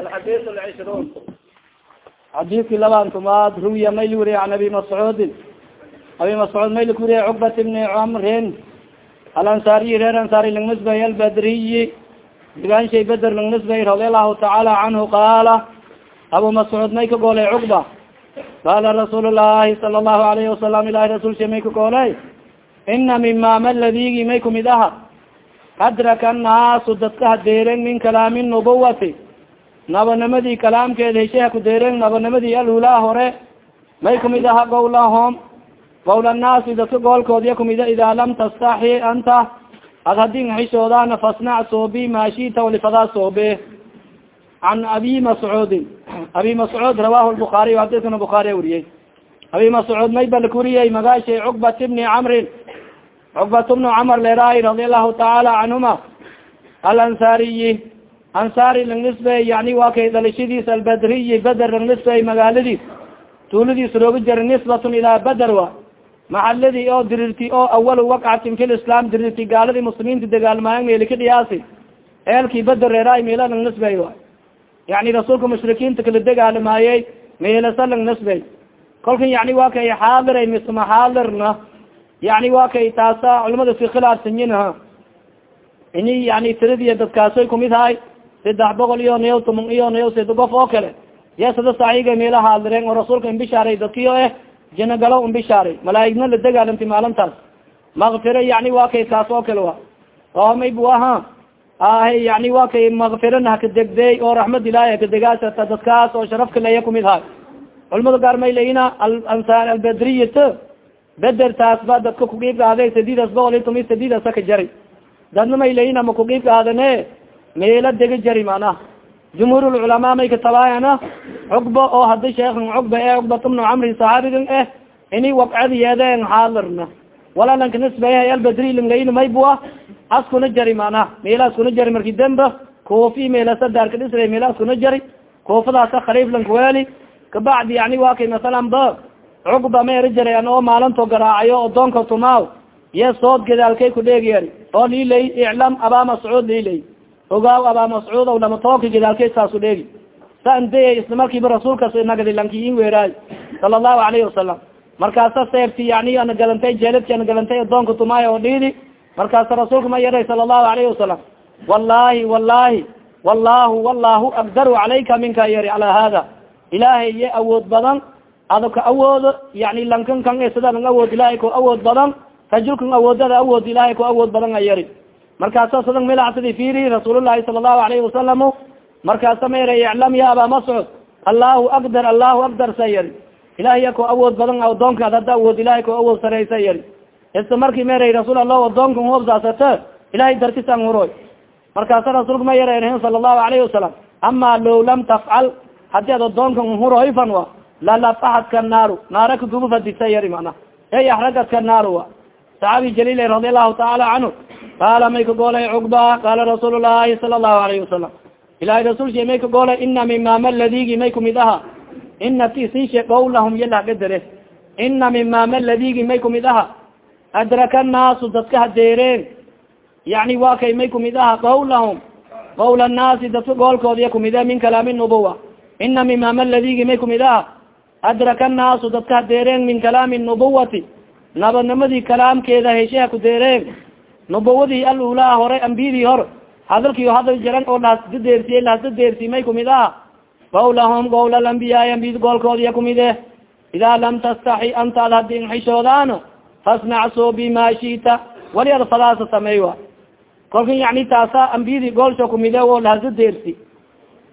alxadis lcishruun xadiidki tumaad ruwiya mayl wuriye an abi mascuudin abi mascuud mayl kuriye cukbat bni camrin alansaariyi reer ansaari langnisbay albadriyi digaanshay beder langnisbay radi allahu tacaala canhu qaala abu mascuud may ka goolay cukba qaala rasuul llahi sala allahu alayhi wasalam ilahi rasulsha may ka goolay ina mima maladigi may kumid aha adraka annaasu dadka hadeeren min kalaami nubuwati nabanimadii kalaamkeeda hesheha kudeeren nabanimadii alulaa hore may kumid aha gowlahom gowl annaasi dadka goolkoodiya kumida idaa lam tastaxi anta ad haddii xishoodaana fasnac soobi maashita walifadaa soobe can abi mascuudin abi mascuud rawahu lbukaariy xadiskana bukaariya weriyey abi mascuud may bal kuriyey magaashay cukbat bni camrin cukbat bnu camr leeraay radi allahu tacaala canhuma alansaariyi ansaari langnisbey yani waa kay dhalashadiis albadriyi beder langnisbey magaaladiis tuuladiis rooga jara nisbatun ilaa beder wa maxaladii oo dirirti oo awal waqcatin fi lislam dirirti gaaladii muslimiinta dagaalmaayan meeli ka dhiyaasi eelkii beder reeraay meela langnisbey wa. Yani rasuulka mushrikiinta kala dagaalamaayey meelasa langnisbey kolkan yani waa kay xaadiray misma yani waa kay taasa culamada si khilaafsanyinha ini yani tiradiya dadkaasoy kumid haay saddex boqol iyo niyo toman iyo niyo sida gof oo kale. Ya sada saaxiga meela haadireen oo rasuulka imbishaaray dadkiyo eh jinagalo imbishaaray malaaigna la dagaalamtay maalintaas. Makfira yani waa kay taas oo kale wa oomay bu aha. Ahe yani waa kay makfirana hakadegdeey oo raxmad ilaahi hakadegaasata dadkaas oo sharafka leya kumid haay culamada gaar may beder taas ba dadka boqol iyo tomi sadiidasa ka jari dadna may leyina ma kuqiib qaadane meela dega jari mana jumhuurulculamaa may katabaayana cugba oo hadi sheekan cugba e cugbat bnu camri saxaabigan eh ini wabcadiyeeden xaadirna walalanka nisbeyaha albadrilingayn maybua askuna jari mana meelaas kuna jari marki demba koofi meelasa daarka dhisra meelaas kuna jari koofadaasa khaliiflankaweeli kabacdi yani waa masalan ba cugba ma eri jara oo maalinto garaacayo odoonka tumaaw ye sood gadaalkay kudheegyer oo lilay iclam abaa mascuud lilay ogaaw abaa mascuud o lama tooka gadaalkay saasu dheegi. Saan dayay isla markiiba rasuulkas nagadi lankiin weeraay sala allahu alayhi wasalam markaasa seefti yani ana galantay jeeladki ana galantay adoonka tumaay oo dhiidi markaasa rasuulka ma yaray sala allahu alayhi wasalam wallahi wallahi wallahu wallahu akdaru calayka minka yari calaa hada ilaahay ye awood badan ado ka awoodo yani lankan kan sida lang awood ilahay ko awood badan rajulkan awoodada awood ilahay ko awood badan a yari. Markaasa sadan milacsadi firi rasuulullahi sala allahu alayhi wasalam markaasa ma yara iclam ya aba mascud allahu akdar allahu akdar sa yari. Ilahay ko awood badan adoonkaad hadda awood ilahay ko awood sareysa yari. Isla markii ma yaray rasuul allah adoonkan hobsaasata ilahay dartisan huroy markaasa rasuulka ma yara sala allahu alayhi wasalam ama low lam tafcal haddii ad adoonkan huroyfan wa lalafaxadka naaru naara kagubu fadisa yari mana. Ey axragadka naaru saxaabi jaliil radi allahu taala canhu qaala may ka goolay cugba qaala rasuul llahi sala allahu alayhi wasalam ilahay rasuulsha may ka goolay ina mimama ladigi may kumid aha. Ina tisishe gowlahum yalahgadere ina mimama ladigi may kumid aha. Adraka annaasu dadka hadeereen yani waa kay may kumid aha gowlahum gowl annaasi dadka goolkoodiya kumide min kalaami nubuwa. Ina mimama ladigi may kumid aha adraka annaasu dadka hadeereen min kalaami nubuwati nabadnimadii kalaamkeeda hesheha kudeereen nubuwadii alulaa hore ambiyadii hor hadalkiyo hadal jaran oo lahasdadeersiye lahasdadeersi may kumid aha gawlahom gawla alambiyaai ambiyada goolkoodiya kumide idaa lam tastaxi anta ad haddii xishoodaan fasnac so bima shita wali ad fadaasa sameey wa kolkan yani taasa ambiyadii goolsho kumide oo lahasdadeersi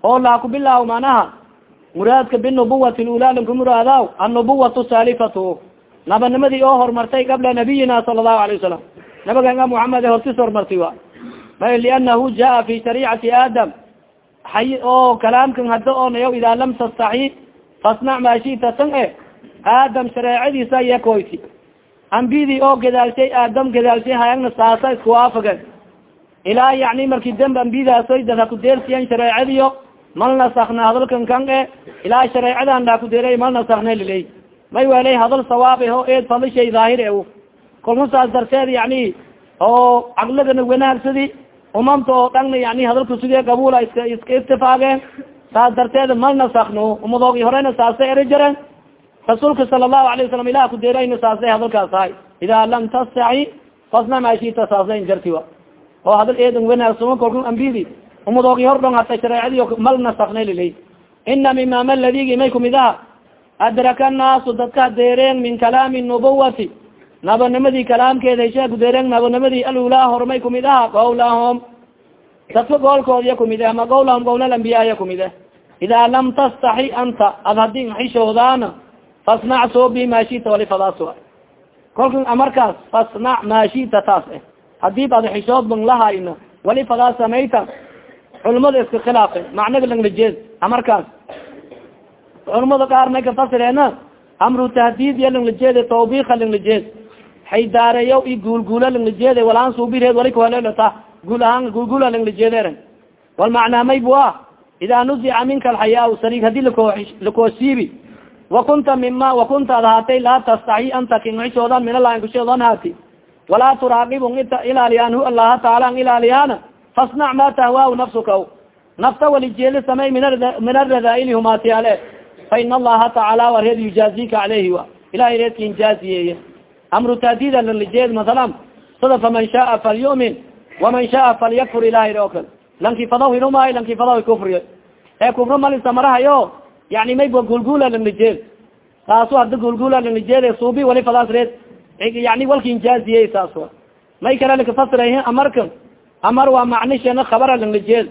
oo laa kubilaaw manaha muraadka binubuwati lula lanku muraadaw annubuwatu saalifatu. Nabanimadii oo horumartay qabla nabiyina sala allahu alayh wasalam nabaganga muxamed hortis horumartay wa. May lianahu jaa fi shariicati aadam. Hay oo kalaamkan hada oonayo idaa lam tastaxi fasnac maashita tan e aadam shareecadiisa yakoyti ambidii oo gadaalshay aadam gadaalshay hayagna saasa isku waafagen ilaa yani marki demb ambidaasoy dad hakudeelsiyan shareecadiyo mal nasakna hadalkan kan e ilaa shareecadan laakudeelay mal nasakna liley may welay hadal sawaab ho eed fadishay daahir e kolma saas darteed yani oo caqligana wanaagsadi umamta oo dhanna yani hadalku sidee qabula iska iska itifaageen saas darteed mal nasakno umadoogi horeyna saasay eri jareen rasuulka sala allahu alayه wasalam ilah kudeerayna saasay hadalkaas ahay idaa lam tastaxi fasna maashita saasay jarti wa. Oo hadal eedan wanaagsumo kolku ambidi umadoogi hor dhon hata shareecadi mal nasaknay lilay ina mimama ladigi may kumid aha adraka annaasu dadka deereen min kalaami nubuwati nabanimadii kalaamkeeda heshaa kudeereen nabanimadii alulaa hormay kumid aha qawlahom dadka goolkoodiya kumid ah ma qawlahom qawl alambiyaaya kumid ah idaa lam tastaxi anta ad haddii xishoodaana fasnac soobi maashita walifadaas kolka markaas fasnac maashita taas eh. Hadii ad xishood ban lahayna walifadaas samayta culmada iska khilaafe macnaga langlajeed amarkaas. Culmada qaar may kafasireena amru tahdiid ya langlajeed tawbika langlajeed haydaareeyo i guulguula langlajeed walaan suubireed wali kuhelelata guul ahaan guulguula langlajeederen wal macnaa may bua idaa nuzica minka alxayaa sarig haddii lako lakoosiibi wakunta mima wakunta ad haatay laa tastaxi anta kinxishoodan minalain kushoodan haati. Walaa turaaqibun ita hu allaha taala an ilaaliyaana fasnac ma tahwaa nafsuka nafta walijeeli samey min aradaaili humaatiyaale fa in allaha tacaala wa reed yujaazika caleyhi wa ilahay reedkin jaaziyeeye amru taadida lalijeed masalan sida faman shaaa falyumin waman shaaa falyakfur ilahay oo kale lanki fadaw hinumaayo lanki fadaw kufriyo ee kufro malisa marahayo yani mayba gulgula lalijeed taasu hada gulgula lalijeed suubi wali fadaas reed yani walkin jaaziye saas may kale lakafasira amarka amar waa macnishana khabara langlijeed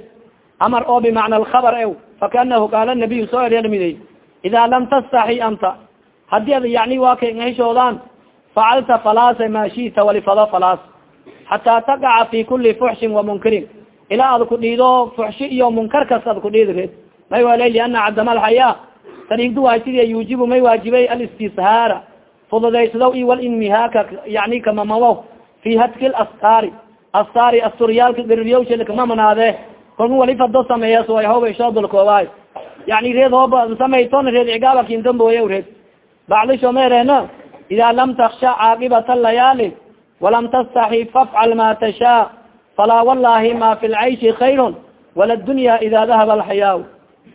amar oo bimacna alkhabar ew. Fakaanahu qaala nabiyu soo eryalmiday idaa lam tastaxi anta. Hadii ad yani waa kay facalta falaasa maa shita walifado falaas xataa taqaca fi kuli fuxshin wamunkirin ilaa ad ku dhiido fuxshi iyo munkar kas ad ku dhiidi reed may wala liana cadama alxayaa tariigdu waa sidii yuujibu may waajibay alistishaara fududaysado i walinmihaaka yani kamamawo fi hadki lastaari astaari asturyaalka gariryawshalkama manaade. Kolka wali fado sameeya suway hoba ishoodulkoobaay yani reed hooba samayton reed cigaabakindamboya reed. Bacdisho meereena idaa lam taksha caaqibata layaali walam tastaxi fafcal ma tashaa falaa wallahi ma fi lcayshi khayrun wala dunya ida dahaba alxayaa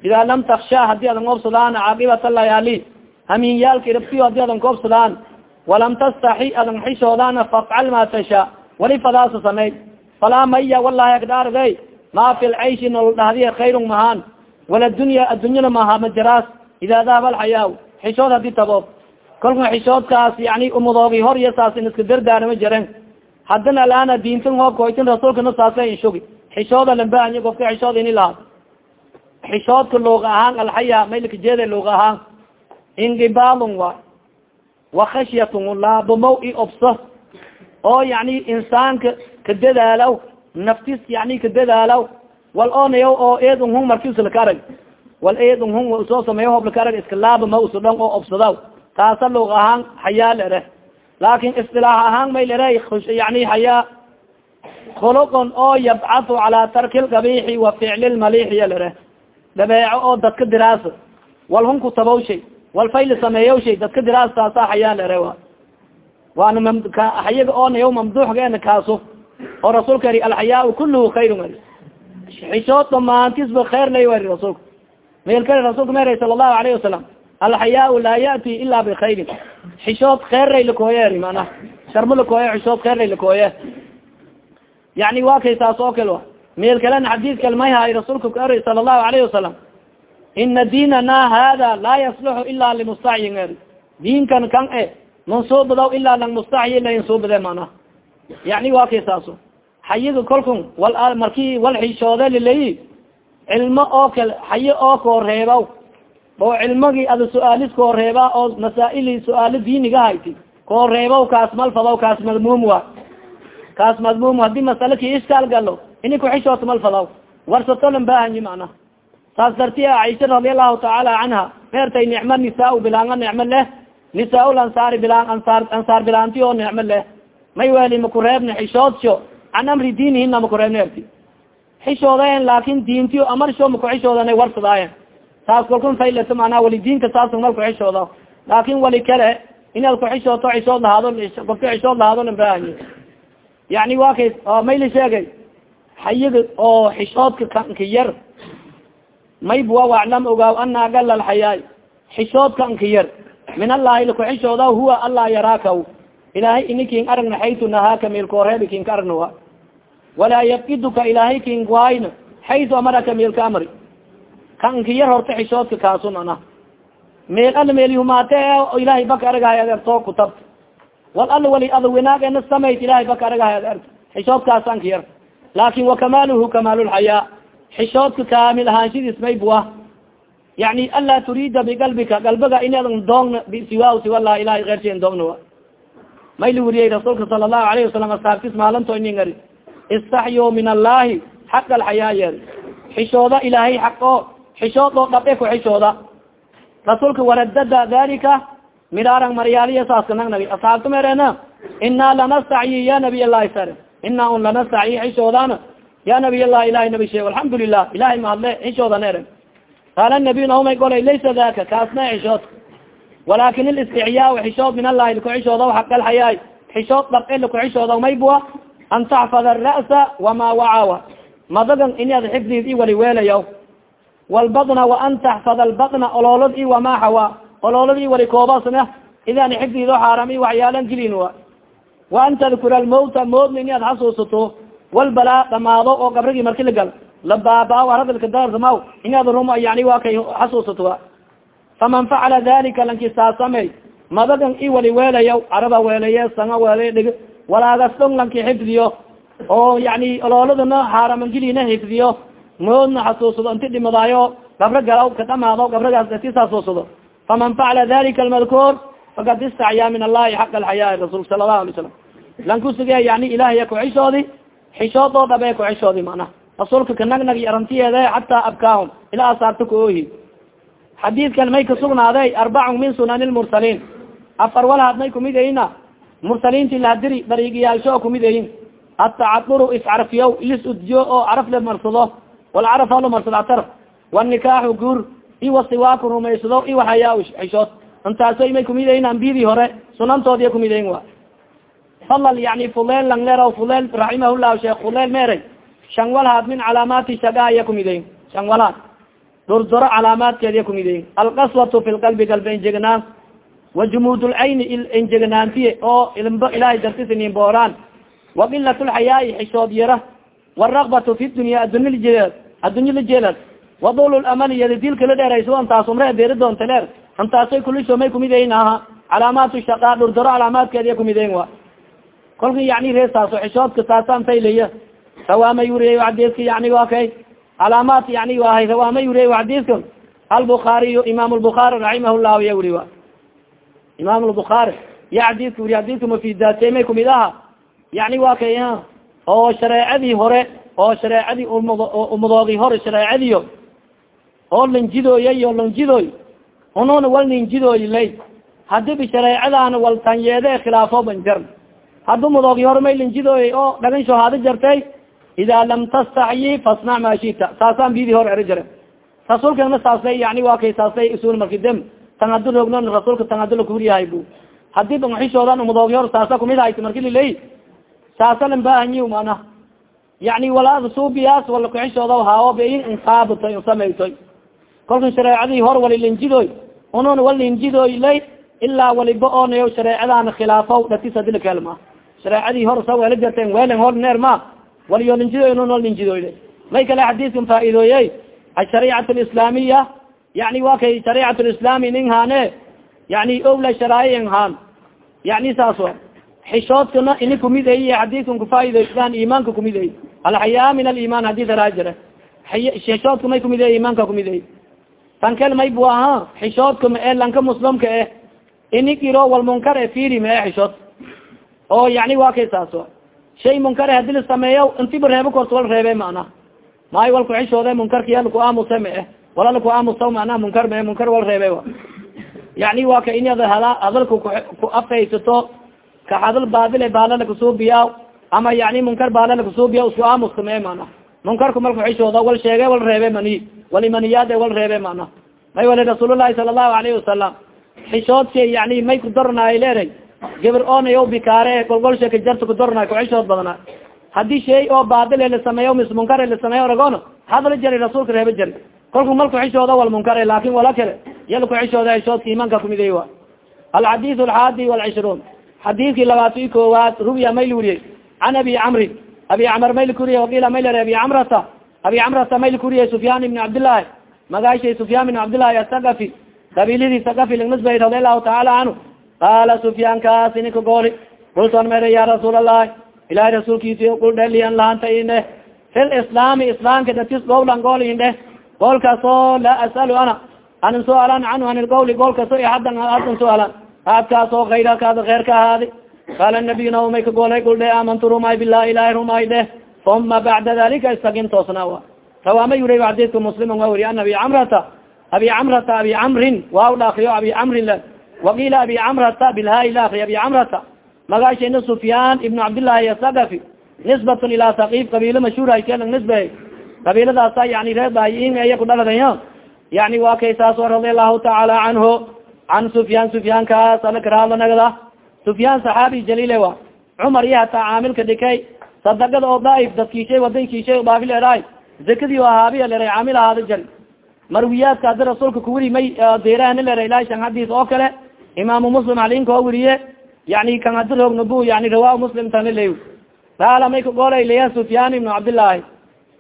idaa lam taksha haddii adan koobsadaan caaqibata layaali hamiinyaalka irabtiyo haddii adan koobsadaan walam tastaxi adan xishoodaana fafcal ma tashaa wali fadaasa samey falaa maya wallahi akdaarday ma fi lcayshi nolol dhahdiya khayrun mahaan. Wala dunya addunyana maha majaraas idaa dahaba alxayaa xishood haddii taboob kolka xishoodkaas yani umadoogi hor iyo saas in iska dardaarama jaren haddana alaana diintan hoobkoytin rasuulkana saasa inshugi xishooda lambahany kofka xishood ini lahaa. Xishoodka luuq ahaan alxaya maylka jeeda luuq ahaan. Ingibaalun wa. Wa khashyatun laabumow i obso oo yani insaanka ka dadaalaw naftis yani ka dadaalaw wal onayaw oo eedun hun markiusa laka arag wal eedun hun u soo sameeyo hoob laka arag iska laabama usa dhon oo obsadaw. Taasa luuq ahaan hayaa lere laakin istilaax ahaan may lere yani hayaa khuluqon oo yabcathu calaa tarki lqabixi wa ficli lmalixiya lere dabeeco oo dadka diraasa wal hun ku tabaw shay wal fayli sameeyaw shay dadka diraas taasa hayaa lere wa waana hayaga oonayaw mamduuxgeena kaaso oo rasuulka eri alxayaa kuluhu khayrun eri xishood dhamaantisba kheer lay eri rasuulka meel kale rasuulka ma eri sala allahu alayhi wasalam alxayaa laa yati ila bikayrin xishood kheerray lakooye eri manaa sharmo lakooye xishood kheerray lakooye yani waa kay saas oo kale meel kalena xadiis kale may haay rasuulka ku eri sala allahu alayhi wasalam ina diinana hada laa yasluxu ila limustacyin eri diinkan kan e mansuubadaw ilaa lang mustaxyi lainsuubade mana. Yani waa kay saaso xayiga kolkun wal marki wal xishoode lilayi cilmo oo kale xaye oo koo reebaw oo cilmagii ada su'aalis koo reeba oo masaa'ili su'aalo diiniga hayti koo reebaw kaas malfadaw kaas madmuum wa kaas madmuum haddii masale ki iskaal galo ini kuxishoota malfadaw warsatolan bahanyi mana. Saas darti caisha radiallahu tacaala canha meertay nicmo nisaa bilaanga nicmo leh nisaa lansaari bilaan ansaar ansaar bilaanti oo nicmo leh may weli makureebni xishoodsho can amri diinihina makureebni erti. Xishoodayen laakin diintiyo amarsho makuxishoodana warsadaayen taas kalkun faylato manaa wali diinka saas mal kuxishooda laakin wali kale inaad kuxishooto xishood lahaado kofka xishood lahaado lan baahanye yani wa kay mayla sheegay xayiga oo xishoodka kanka yar. Maybua waclam ogaaw ana agala alxayaay xishoodka anka yar min allahi lakuxishooda huwa allah yaraakaw. Ilaahay ini king aragna xaytu nahaaka meelkooreebi king ka aragna wa walaa yafkiduka ilaahay king waayna xaytu amaraka meelka amri. Ka anka yar horta xishoodka kaasun ana meel ala meelhumaate ilahay baka aragahay ad erto kutab wal ala wali ada winaag ena samayt ilahay baka aragahay ad erto xishoodkaas anka yar. Laakin wakamaaluhu kamaalulxayaa xishoodka kaamil ahaanshadiis maybua yani anlaa turiida biqalbika galbiga inadan doogna siwa siwa lah ilahay keyrsheen doogna may la weriyey rasuulka sala allahu alayhi wasalam asaabtis maalinto inin ari istaxyo min allahi xaq alxayaa yeer. Xishooda ilaahay xaq o xishood oo dhabe ku xishooda. Rasuulka waradada dalika miraaran maryaaliya saaska nagnagi asxaabta merena inaa lanastacyi ya nabiy allahi sare inaa un lanastacyi xishoodana ya nabiy allah ilahay nabi sheeg alxamdu lilah ilahay mahadle xishooda qaala nabiy naumay golay laysa daka kaasna xishood walakin اlisticyaa xishood min allahi lakuxishooda xaqal xayaay xishood dhabe lakuxishooda maybua an taxfad ara'sa wama wacawa madagan inaad xifdid i wali weelayaw walbadna waan taxfad albadna oloolad i wama xawa oloolad i wali koobasna idan xifdido xaaram i waxyaalan gelin wa wa an tadkura almawta moodna inaad xasuusato walbalaa dhamaado oo gabrigii marki la gal labaaba hadalka darsamaw inaad rum yani waa kay xasuusato a faman facala dalika lanki saasamey madagan i wali weelayaw caraba weelaye sanga weelay dhig walaagasdong lanki xifdiyo. Oo yani olooladana xaaramangelina xifdiyo. Moodna xasuusado inti dhimadaayo gabro galaw ka dhamaado gabrigaas tis xasuusado faman facala dalika almadkuur fakad istacyaa min allahi xaq alxayaa rasul sala allahu alay salam lankusuge yani ilahiya kuxishoodi xishood oo dhabe kuxishoodi mana rasuulka kanagnagi arantiyeede xataa abkaahum ilaa asaarta oohi xadiidkan may kasugnaaday arbacun min sunan lmursaliin afar walhaad may kumid eyna mursaliinti lahadiri dariigiyaalsho kumid eyin atacaduru iscarfiyow ilis udjiyo oo caraf le marsado walcaraf halo marsado atar wanikaaxu guur iwasiwaaku rumaysado iwaxayaa xishood. Intaaso may kumid eyin ambiyadii hore sunantoodiya kumid eyin wa falal yani fuleel langler fuleel raximahullahu sheekh fuleel meeray shan walhaad min calaamaati shagaaya kumideyn shan walhaad durdoro calaamaadkeediya kumideyn alqaswatu fi lqalbi galbe enjegnaan wa jumuud lcayni enjegnaantiye oo ilmbo ilahay dartisinin booraan. Wa kilat lxayaai xishood yara. Waragbatu fi dunya adunya ljeed addunya lajeelad wa dul lamali yadidilka la dheerayso antaas umre beeri doonta leer. Antaasay kulisho may kumideyn aha. Calaamaatu shaqa durdoro calaamaadkeediya kumideyn wa kolka yani reesaaso xishoodka saasaan faylaya rawaama yuriy xadiiska yani wa kay. Calaamaat yani wahay rawaama yuriy xadiiska albukaariy imaam lbukaari raximah llahu ya wuri wa imaam lbukaari ya xadiiska wuri xadiiska mafidaate may kumid aha? Yani wa kay oo shareecadii hore oo shareecadii umadoogi hore shareecadiyo. Oo lanjidooyay o lanjidooy ununa wal ninjidooy lay. Hadiba shareecadaana wal tanyeede khilaafo banjar haddu mudoogi hore may lanjidooyay oo dhagan jartay ida lam tastaxyi fasnac ma shita saasaan bidi hor eri jare rasuulkana saasay yani waa kay saasay usul marki dem tan hadu roogno rasuulka tan hadu lakuriyahay bu haddii banxishoodan umadoogi hor saasa kumid hayt marki liley saasa lan baahanyi mana yani walaada suubiyaas wala kuxishooda haawo bain insaabtoy samaytoy kolka shareecadii hor wali lanjidoy unun wal lanjidoy lay ilaa waliba onayo shareecadaana khilaafo dhatis hadi lakelma shareecadii hor sa neer ma waliyo linjidoy nun wal linjidoy may kale xadiiskan faaidooyey ashariicat lislaamiya yani wa kay shariicat lislaami nin haane yani owla sharaayin haan. Yani saas wa xishoodkana ini kumid ay xadiiskan kufaaideysan imaanka kumid ay. Alxayaa min aliman hadis araa jire xishoodka may kumid ay imaanka kumid ay. Tan kel may bu aha xishoodka ma e lanka muslimka eh ini giro wal munkar e firi ma e xishood. Oo yani wa kay saas wa shay munkare haddii la sameeyo intiba reebo korta wal reebe mana maayo wal kuxishoode munkarkiya laku aamuse ma eh. Wala laku aamusa mana munkar ma munkar wal reebe yani wa ka hada hadalka ku afaysato ka hadal baadile baala lakasuubiya ama yani munkar baala lakasuubiya isku aamuska ma mana munkarku mal kuxishooda wal sheege wal reebe mani walimaniyaade wal reebe mana may wali rasuulullahi sala allahu alayhi wasalam xishoodka yani may ku darnaay leeray gabar onayo bikaare golgolsha kajarta kudornaay kuxishood badnaa haddii shay oo baadil la sameeyo mis munkar la sameeyo ragono hadla jari rasuulka reeba jari. Kolku mal kuxishooda wal munkar laakin wala kale yal kuxishooda xishoodka imanka kumiday wa alxadis alxaadi walcishruun. Xadiidkii labaatan i koowaad ruwiya mayl weriyey can abi camrin abi camr mayl kuriye wakiila mayl abi camrata abi camrata mayl kuriye sufyaan ibni cabdillaahi magaashay sufyaan ibn cabdillahi asaqafi qabiilidii saqafi lagnisbay radi allahu tacaala canhu qaala sufyaan kaasi ninka gooli kulton mere ya rasuul allahi ilahay rasuulkiisi kuldhelian lahanta ine fi lislaami islaamka datis gowlan gool indhe goolkaasoo laa asalu ana anin sualan canhu an ilgowli goolkaso hadan hadan sualan aadkaasoo kayra kaada kheer ka ahaadi qaala nabiy naumay ka goolay kuldhe amantu rumay bilah ilahi rumay dheh uma bacda dalika istagin toosna wa rawaama yuri xadidka muslim wa weri an abi camrata abi camrata abi camrin waaw laakriyo abi camrin le waqiila abi camrata bilhaai laakri abi camrata magaashayna sufyaan ibnu cabdillahi asagafi nisbatun ilaa sakiif qabiilo mashhuurhay kelang nisbe qabiiladaasa yani reebayin iya ku dhaladaya yani waa kay saas radi allahu tacaala canhu can sufyaan sufyaankaas alakaraadlanagda sufyaan saxaabi jaliile wa cumar iyo hataa caamilka dhikay sadagada oo daaif dadkiishay wadankiishay baafil eraay zakadii o ahaabiya leray caamil ahaada jari marwiyaadka haddi rasuulka kuwiri may deerahani leray ilahi shan hadis oo kale imaamu muslim halinka oo weriye yani kan hadi roognabu yani rawa muslim taniley qaala may ka goolay leya sufyaan ibnu cabdillaahi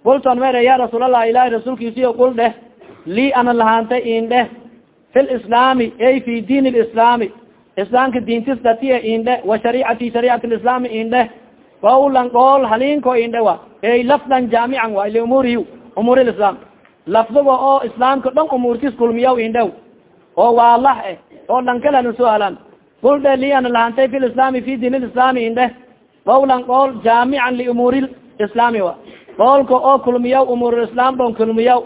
kulton mere ya rasuulallah ilahi rasuulkiisiyo kul dheh lii ana lahaantay in dheh fi lislaami ay fi diin lislaami islaamka diintis datiya indhe wa shariicati shariicat lislaami indhe qawlan qool halinko indhe wa ey lafdan jaamican wa liumuurihi umuur lislaam lafdiga oo islaamka dhan umuurtis kulmiyaw indhew oo waalah eh oo dhankalana sualan kul dhe li ana lahantay fi lislaami fi diin lislaami indhe qawlan qool jaamican liumuuri islaami wa. Qoolka oo kulmiyaw umuur islaam dhon kulmiyaw.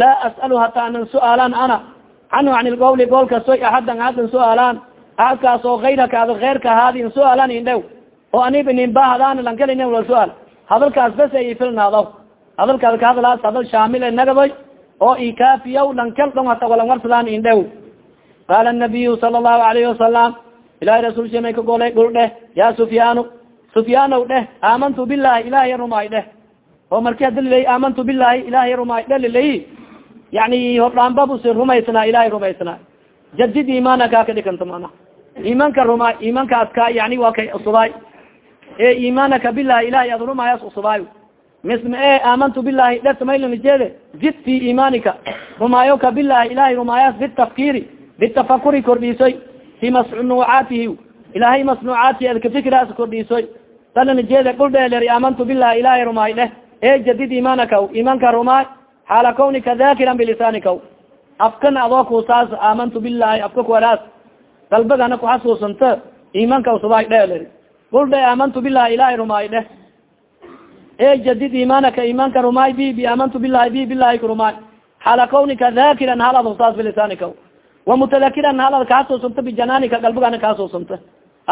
Laa as'alu hataa anan suaalan ana. Canhu an ilqawli goolkasoy axadan ahadan suaalaan aadkaas oo kayraka ad keyrka ahaadin suaalan indhew oo aniba ninbahadaan lankalin wala suaal hadalkaas bas ay filnaado hadalkaas ka hadalaas hadal shaamil nagadoy oo ikaafiyaw lankal dhon hata walan warsadaan indhew qaala nabiyu sala allahu alayhi wasalam ilahay rasuul shimay ka golay dhul dheh ya sufyaanu sufyaanow dheh aamantu bilahi ilahay rumaay dheh oo marki hadililay aamantu bilahi ilahay rumaay dhe lilay yani hordhaanbabus rumaysnaa ilahay rumaysnaa jadid imaanaka ka dhikanta mana imanka rumaay imankaas ka yani waa kay usubaay e imaanaka bilahi ilahay ad rumaayas usubaay misma e aamantu bilahi dhertamaylanijeede jid fi imaanika rumaayoka bilahi ilahay rumaayas bitafkiri bitafakuri kordhiisoy fi masnuucaatihi ilahay masnuucaati ad kafikiraas kordhiisoy tananijeede kuldheeler aamantu bilahi ilahay rumaay dheh e jadid imaanaka imanka rumaay xaala kawnika dakiran bilisanika afkan adoo kusaas aamantu bilahi afka kuwalaas dalbagana kuxasuusanta imanka usubay dhe kul dhe aamantu bilahi ilahay rumaay dheh e jadid imaanaka imanka rumaay bi bi aamantu bilahi bi bilahi karumaay xaala kawnika dakiran hal ad kusaas bilisanika wamutadakiran hal ad kaxasuusanta bijanaanika dalbagana kaxasuusanta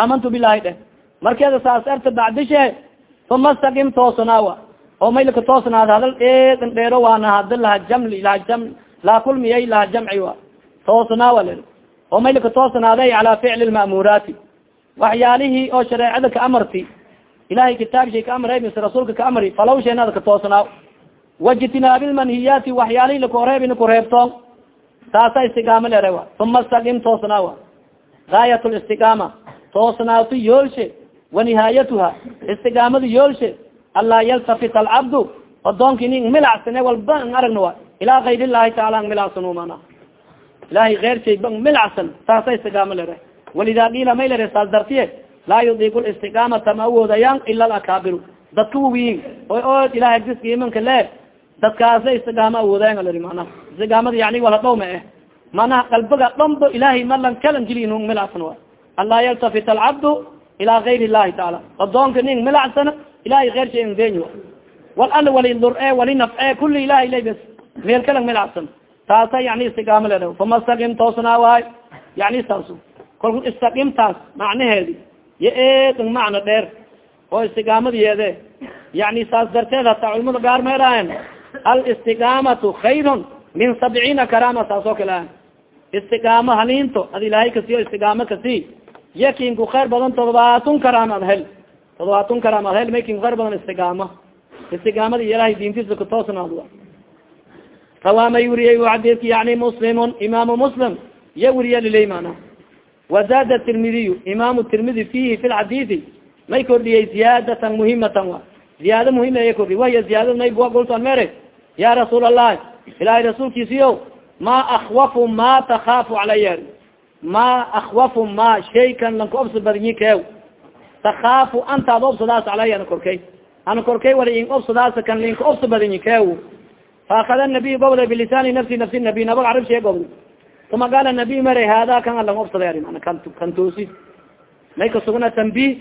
aamantu bilahi dheh markeeda saas erta bacdishe uma stakim toosnaawa oo maylka toosnaad hadal eedan dheero waana hada laha jamli laha jam laa kulmiyay laha jamci wa. Toosnaawa l oo maylka toosnaaday calaa ficli lma'muuraati waxyaalihii oo shareecada ka amarti. Ilahay kitaabshay ka amray mise rasuulka ka amri falaw sheenada ka toosnaaw wajtinaabi lmanhiyaati waxyaalihi lakureebin kureebtoon taasa istigaama lere wa uma stakim toosnaawa. Gaayat listigaama toosnaato yoolshe. Wa nihaayatuha. Istigaamada yoolshe. Anlaa yaltafit alcabdu odoonki nin milacsane walba ang aragna wa ilaa kayr ilahi taala ang milacsan mana ilahay keer shay bang milacsan taasa istigaama lere walida kiila may lere saas dartiye laa yudiku listigaamata ma awoodayaan ila alakaabiru. Dadka wawiyin o o ilahay agdiska imanka le dadkaasa istigaama awoodayan leri mana istigaamada yani wala dhowma eh. Manaha qalbiga dhanbo ilahay malan kalan geliyin ng milacsan wa anlaa yaltafit alcabdu ilaa kayr ilahi taala odoonka nin milacsan ilahay keer shay ndeño wal al wali dur-e wali nafce kuli ilahay lay bes meel kalang milacsan taasa yani istigaama ledha fama stakim toosnaa waay. Yani saas kolku istakimtaas macnaheedi yo eedan macno dheer. Oo istigaamada yeede yani saas darteed hataa culamada gaar meeraayan alistigaamatu khayrun min sabciina karama saas oo kale a istigaamo haliinto ad ilaahay kasiyo istigaamo kasi yakinku khayr badan todobaatun karaama ad hel. Todobaatun karaamad hel maykin kar badan istigaama istigaamada iyo ilahay diintiisa kutoosnaad rawaa may weriyey xadiidka yani muslimun imaamu muslim iya weriya liley mana wazada tirmidiyu imaamu tirmidi fihi fi lxadiidi may kordhiyey ziyaadatan muhimatan iya kordhiy wahiya ziyaadad may bua gultan mere. Ya rasuul allahi ilahay rasuulkiisiyo ma akwafu ma takaafu calaya ma akwafu ma shaykan lanka obsa badinyi keew takaafu antaad obsadaas calaya ana korkay. Ana korkay wala in obsadaas kan linka obsa badinyi keew faakada nabiy gobda bilisaani nafsi nafsi nabiy nabag carab shee gobda uma qaala nabiy mare hada kan alang obsaday mana kan toosi may kasugna tanbih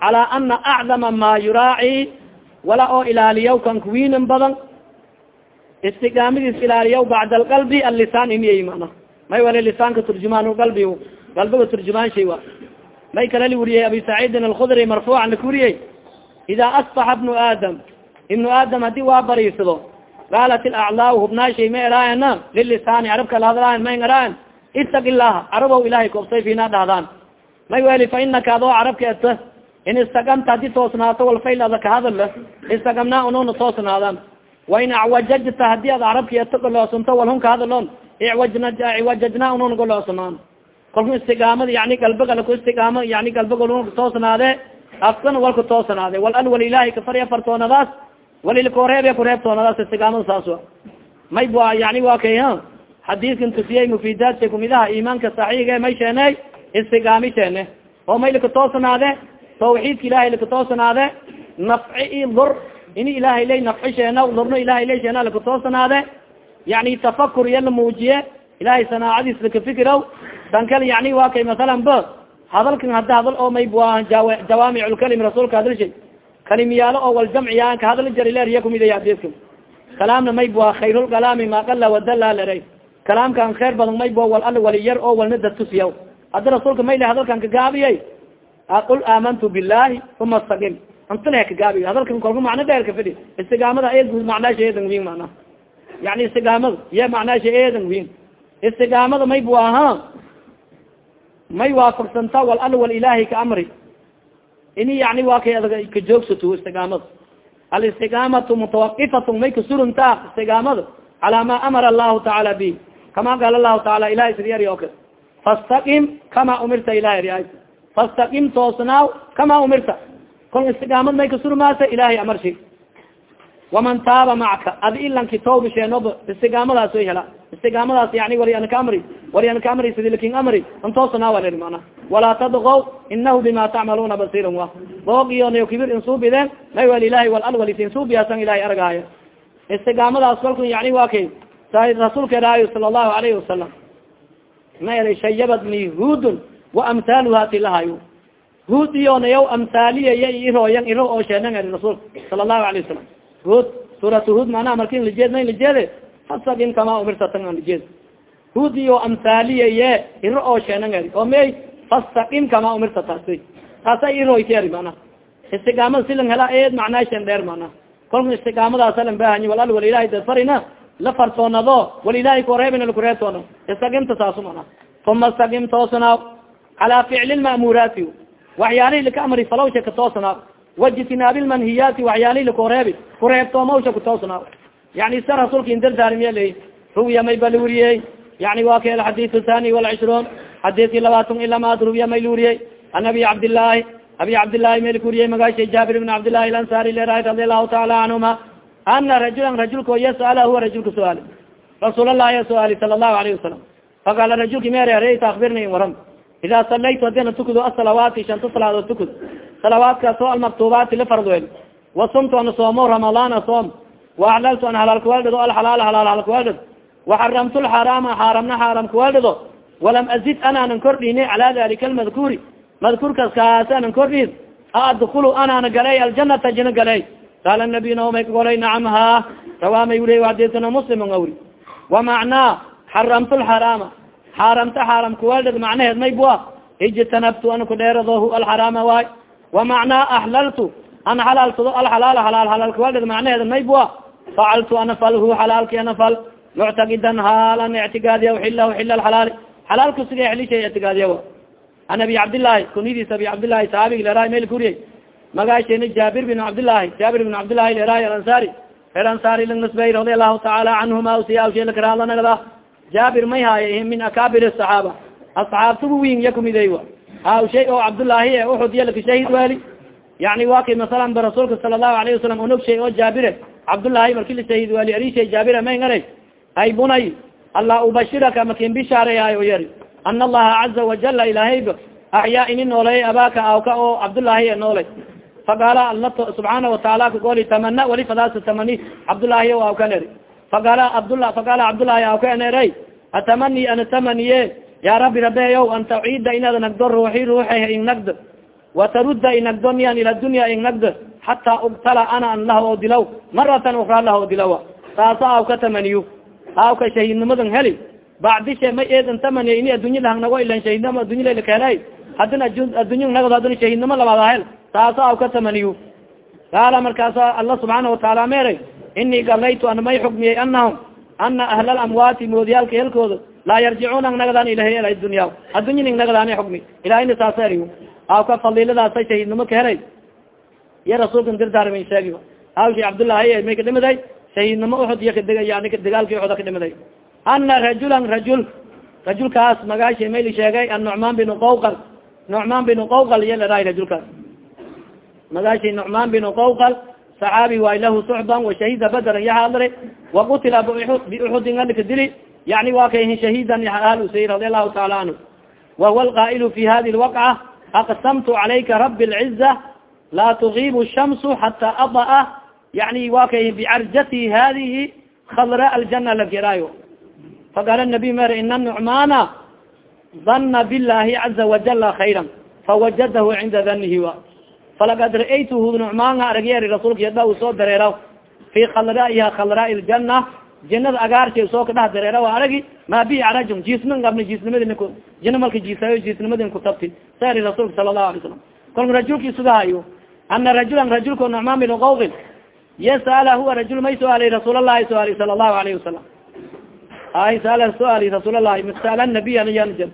cala ana acdama ma yuraaci wala oo ilaaliyaw kan kuwiinin badan. Istigaamadiis ilaaliyaw bacda alqalbi allisaan imiyay mana may wala lisaanka turjumaan qalbi qalbiga turjumaan wa may kala li weriyey abi saciidin alkhudri marfuucan lakuriyey ida asbaxa bnu aadam ibnu aadam haddii waa bariisado qaalat ilaclaa hubnaashay ma eraayana lilisaani carabka lahadlaayan may eraayan itaq ilaha carabow ilahay koobsay fina dhahdaan. May weli fa inaka adoo carabka eta in istagamta haddii toosnaato walfaylada kahadal istagamnaa ununa toosnaadan wain acwajajta haddii ad carabki eto goloosunto walhun kahadalon iwajajna ununa goloosunaan kalku istigaamada yani galbiga laku istigaamo yani galbiga luna toosnaade afkana walka toosnaade. Wal alwal ilahay kafari afartoonadaas walilkoreeb kureebtoonadaas istigaamada saas wa may ba yani wa kay xadiiskan tusiyey mufidaadka kumidaha imaanka saxiiga may sheeney istigaami sheene. Oo may lakatoosnaade tawxiidka ilahay lakatoosnaade nafci i lur. Ini ilahay lay nafci sheena lurno ilahay lay sheena lakatoosnaade yani tafakur iya la muujiye ilahay sanaacadiis lakafikiraw dankal yani wa kay masalan ba hadalkan hada hadal oo may bua jawaamiculkalim rasuulka hadalshay kalimiyaalo oo waljamciya ka hadal jarileeriya kumidaya adedka kalaamna may bua khayrulkalaami maqala wadala leray kalaamkan kheer badan may bua wal al waliyar oo walna dadtusiya haddi rasuulka may le hadalkan kagaabiyay aqul aamantu billahi uma astaqim antale kagaabiy hadalkan kolka macno dheer ka fidhi istigaamada e macnaasha eedan win mana yani istigaamada ye macnaasha eedan win istigaamada may bu aha may waafaqsanta wal al wal ilahi ka amri ini yani waa kay adag kajoogsato istigaamada alistigaamatu mutawaqifatu may kasurunta istigaamada calaa ma amara allahu tacaala bi kama qaala lahu taala ilahi sidyari o kale fastaqim kama umirta ilahi ria fastaqim toosnaaw kama umirta kol istigaamad may kasurmaasa ilahay amarshi waman taaba macaka adi ilanki tawba sheenoba istigaamadaas way hela istigaamadaas yani wali an ka amri wali an ka amri sidi laakiin amri antoosnaa wal mana walaa tadgow inahu bima tacmaluna basiran wa boog iyo kibir insuubideen may wal ilahay wal alwalisi insuubiyaasan ilahay argaayo istigaamadaas kalku yani wa kay rasuulka eraayo sala allahu alayhi wasalam ma eri shayabadni hudun wa amthaaluha tilahayo hud iyonayaw amthaaliyaya irooyan iro oo sheenan eri rasuulka sala allahu alayh wasalam hud suurat hud manaa markin lijeed mayn lijeede? Fasagin kama umirtatan an lijeed. Hud iyo amhaaliyaye iro oo sheenan eri oo may fastaqim kama umirta taas taasa iroyteri mana. Istigaamada silan hela eed macnaa shen dheer mana. Kolka istigaamadaasa lan bahanyi walal wal ilahay dad farina la fartoonado wal ilahay kureebina lakureebtoono istaqimta saasu mana. Uma istaqim toosnaaw calaa ficli lma'muraati waxyaalihi laka amri falawsha ka toosnaaw wajtinaabi lmanhiyaati waxyaalihi lakureebi kureebtoomawsha kutoosnaaw yani sa rasuulka indardaarimiya ley ruwiya may ba luriyey yani wa ka alxadiid thani walcishruun xadiidkii labaatan ilamaad ruwiya may luriyey an abi cabdillaahi abi cabdillaahi may lakuriyey magaashay jaabir ibn cabdillahi alansari leraay radi allahu taala canhuma ana rajulan rajulka yasala huwa rajulka suaali rasuul allahi suaali sala allahu alayhi wasalam faqaala rajulki mer reyta akbirni in waram ida salaytu hadina tukudo asalawaati shanta salaadood tukud salawaadkaas oo almaktubaati la fardweel wasumtu ana soomo ramadaana soom waaxlaltu an halaalkawaaldhido alxalaal halaal halkawaaldhid waxaramtu lxaraama xaaramna xaaram kawaaldhido walam azid anaanan kordhini cala dalika almadkuuri madkuurkaas kaas anan kordhin aadkulu anaana galey aljanata jina galey qaala nabiy naomay kagolay nacam ha rawaamay wuriy adisana muslim awri wamacnaa xaramtu lxaraama xaaramta xaaram kawaaldhid macnaheed may bua ijtanabtu an kudheeradohu alxaraama waay. wamacnaa axlaltu an halaalsado alxalaal halaal halaal kawaaldhid macnaheed may bua facaltu ana falhu xalaalki ana fal. muctaqidan haal an ictigaadiya uxilah uxila alxalaali. xalaalku siga xelishay ictigaadiya an abi cabdillaahi kunidis abi cabdillahi saabig leraay mel kuriyey magaasheni jaabir bin cabdillaahi jaabir bin cabdillahi leraay alansari reer ansari lang nisbey radi allahu tacaala canhuma usiyawshelakaraadlanagda jaabir may haaye min akaabir asaxaaba asxaabtugu win ya kumiday wa hawshay oo cabdullaahi e uxud yalaka shahid wali yani wa kay masalan ba rasuulka sala allahu alayhi wasalam onog shay oo jaabire cabdullaahi marki la shahid wali arishay jaabire may ngaray ay bunay alla ubashiraka makin bishaareyayo yari ana allaha caza wajala ilaahayba axyaa ini noolay abaaka awka oo cabdullaahi e noolay faqaala alla subxaana wataala kagoli tamana wali fadaas tamani cabdullaahi o awka ner faqaala abdla faqaala cabdullaahi awka enerey atamani ana tamaniye ya rabbi rabeyow an tacida inaad nagdo ruuxi ruuxa ingnagd watarudda inagdo niyan ila dunya ingnagd xataa ubtala ana an lah oo dilaw maratan ukra lah oo dilawa saasa awka tamaniyo awka shahiidnimadan heli bacdishe may eedan tamaniya ini addunya lahangnago ilan shahidnimo addunya lalakeenay hadin addunya nagdo hadin shahiidnimo labaada hel saasa awka tamaniyo qaala markaasa alla subxaana wataala meeray inii galaytu ana may xukmiyey anahum ana ahla lamwaati moodiyaalka helkooda laa yarjicuuna nagadaan ilahy el dunya addunya ning nagadaan xukmi ilahayna saasa eriyo awka fadiladaasa shahiidnimo ka helay iyo rasuulkan dirdaarman sheegi awshi cabdullaahi may kadhimiday shahiidnimo uxud iyo yani dagaalki uxuda kadhimiday ana rajulan rajul rajulkaas magaashi mayli sheegay annucmaan binu qawqal nucmaan binu qawqal iyo leraay rajulkaas magaashi nucmaan binu qawqal saxaabi waay lahu sucban washahida badran yahaadre wakutila biuxudin alika dili yani waa kayhin shahiidan hal usay radi allahu taala canhu wahuwa alqaa'ilu fi hadi lwaqca aqsamtu calayka rabi lciza laa tugibu shamsu xata adaa yani wa kay bicarjati hadihi khadra aljana lageraayo faqaala nabiy mer ina nucmaana dana billahi caza wajala khayra fawajadahu cinda danihi wa falaqad ra'aytuhu nucmaana aragyeeri rasuulka yada u soo dareera fi khadraaiha khadraa ljana jinada agaarka soo ka dhex dareera wa aragi ma bi arajum jiisman gabni jiisnimadin jina malka jiisayo jiisnimadin kutabti sari rasuulka sala allahu alay salam kolka rajulki sugahayo ana rajulan rajulka nucmaan bin qawqin yasala huwa rajul may suaalay rasuul allahi suaali sala allahu alayhi wasalam ay saala suaali rasuul allahi masala nabiy anyan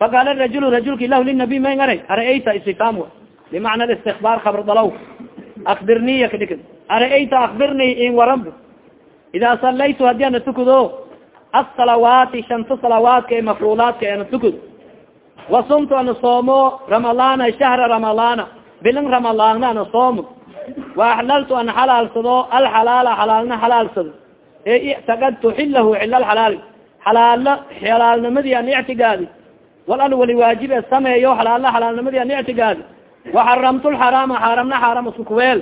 faqaala rajul rajulki lahu linabiy may ngaray ara'ayta istifam bimacna istikbaar kabr dalaw akbirniya kadhik ara'ayta akbirni in warab ida salaytu haddii ana tukudo asalawaati shanta salawaadka ee mafruulaadka ana tukud wasumtu ana soomo ramadana shahra ramadana bilin ramadaana ana soomo waaxlaltu an xalaalsado alxalaala xalaalna xalaalsado ee ictaqadtu xilahu xila xalaal xalaalo xalaalnimadii an ictigaadi wal an wali waajibe sameeyo xalaalo xalaalnimadii an ictigaadi waxaramtu lxaraama xaaramna xaaram isku kuweel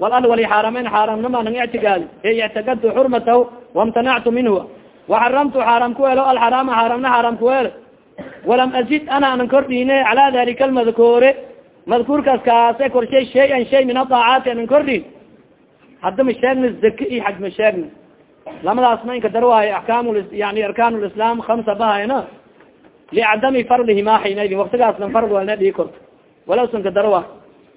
wal an wali xaarameyn xaaramnima nang ictigaadi ee ictiqadtu xurmatahu wamtanactu minhu. Waxaramtu xaaram kuweelo alxaraama xaaramna xaaram kuweel. Walam azid ana anan kordhiine cala dalika almadkuure madkuurkaas kaase korshay shay-an shay min adaacaati anan kordhin. Hadda ma sheegna zaki iyo xaj ma sheegna. Lamadaas ma inka dar yani arkaan lislaam hamsa bahayna licadami fardihima xinaydin waktigaasna fard walna dhii korto walawsanka dar waa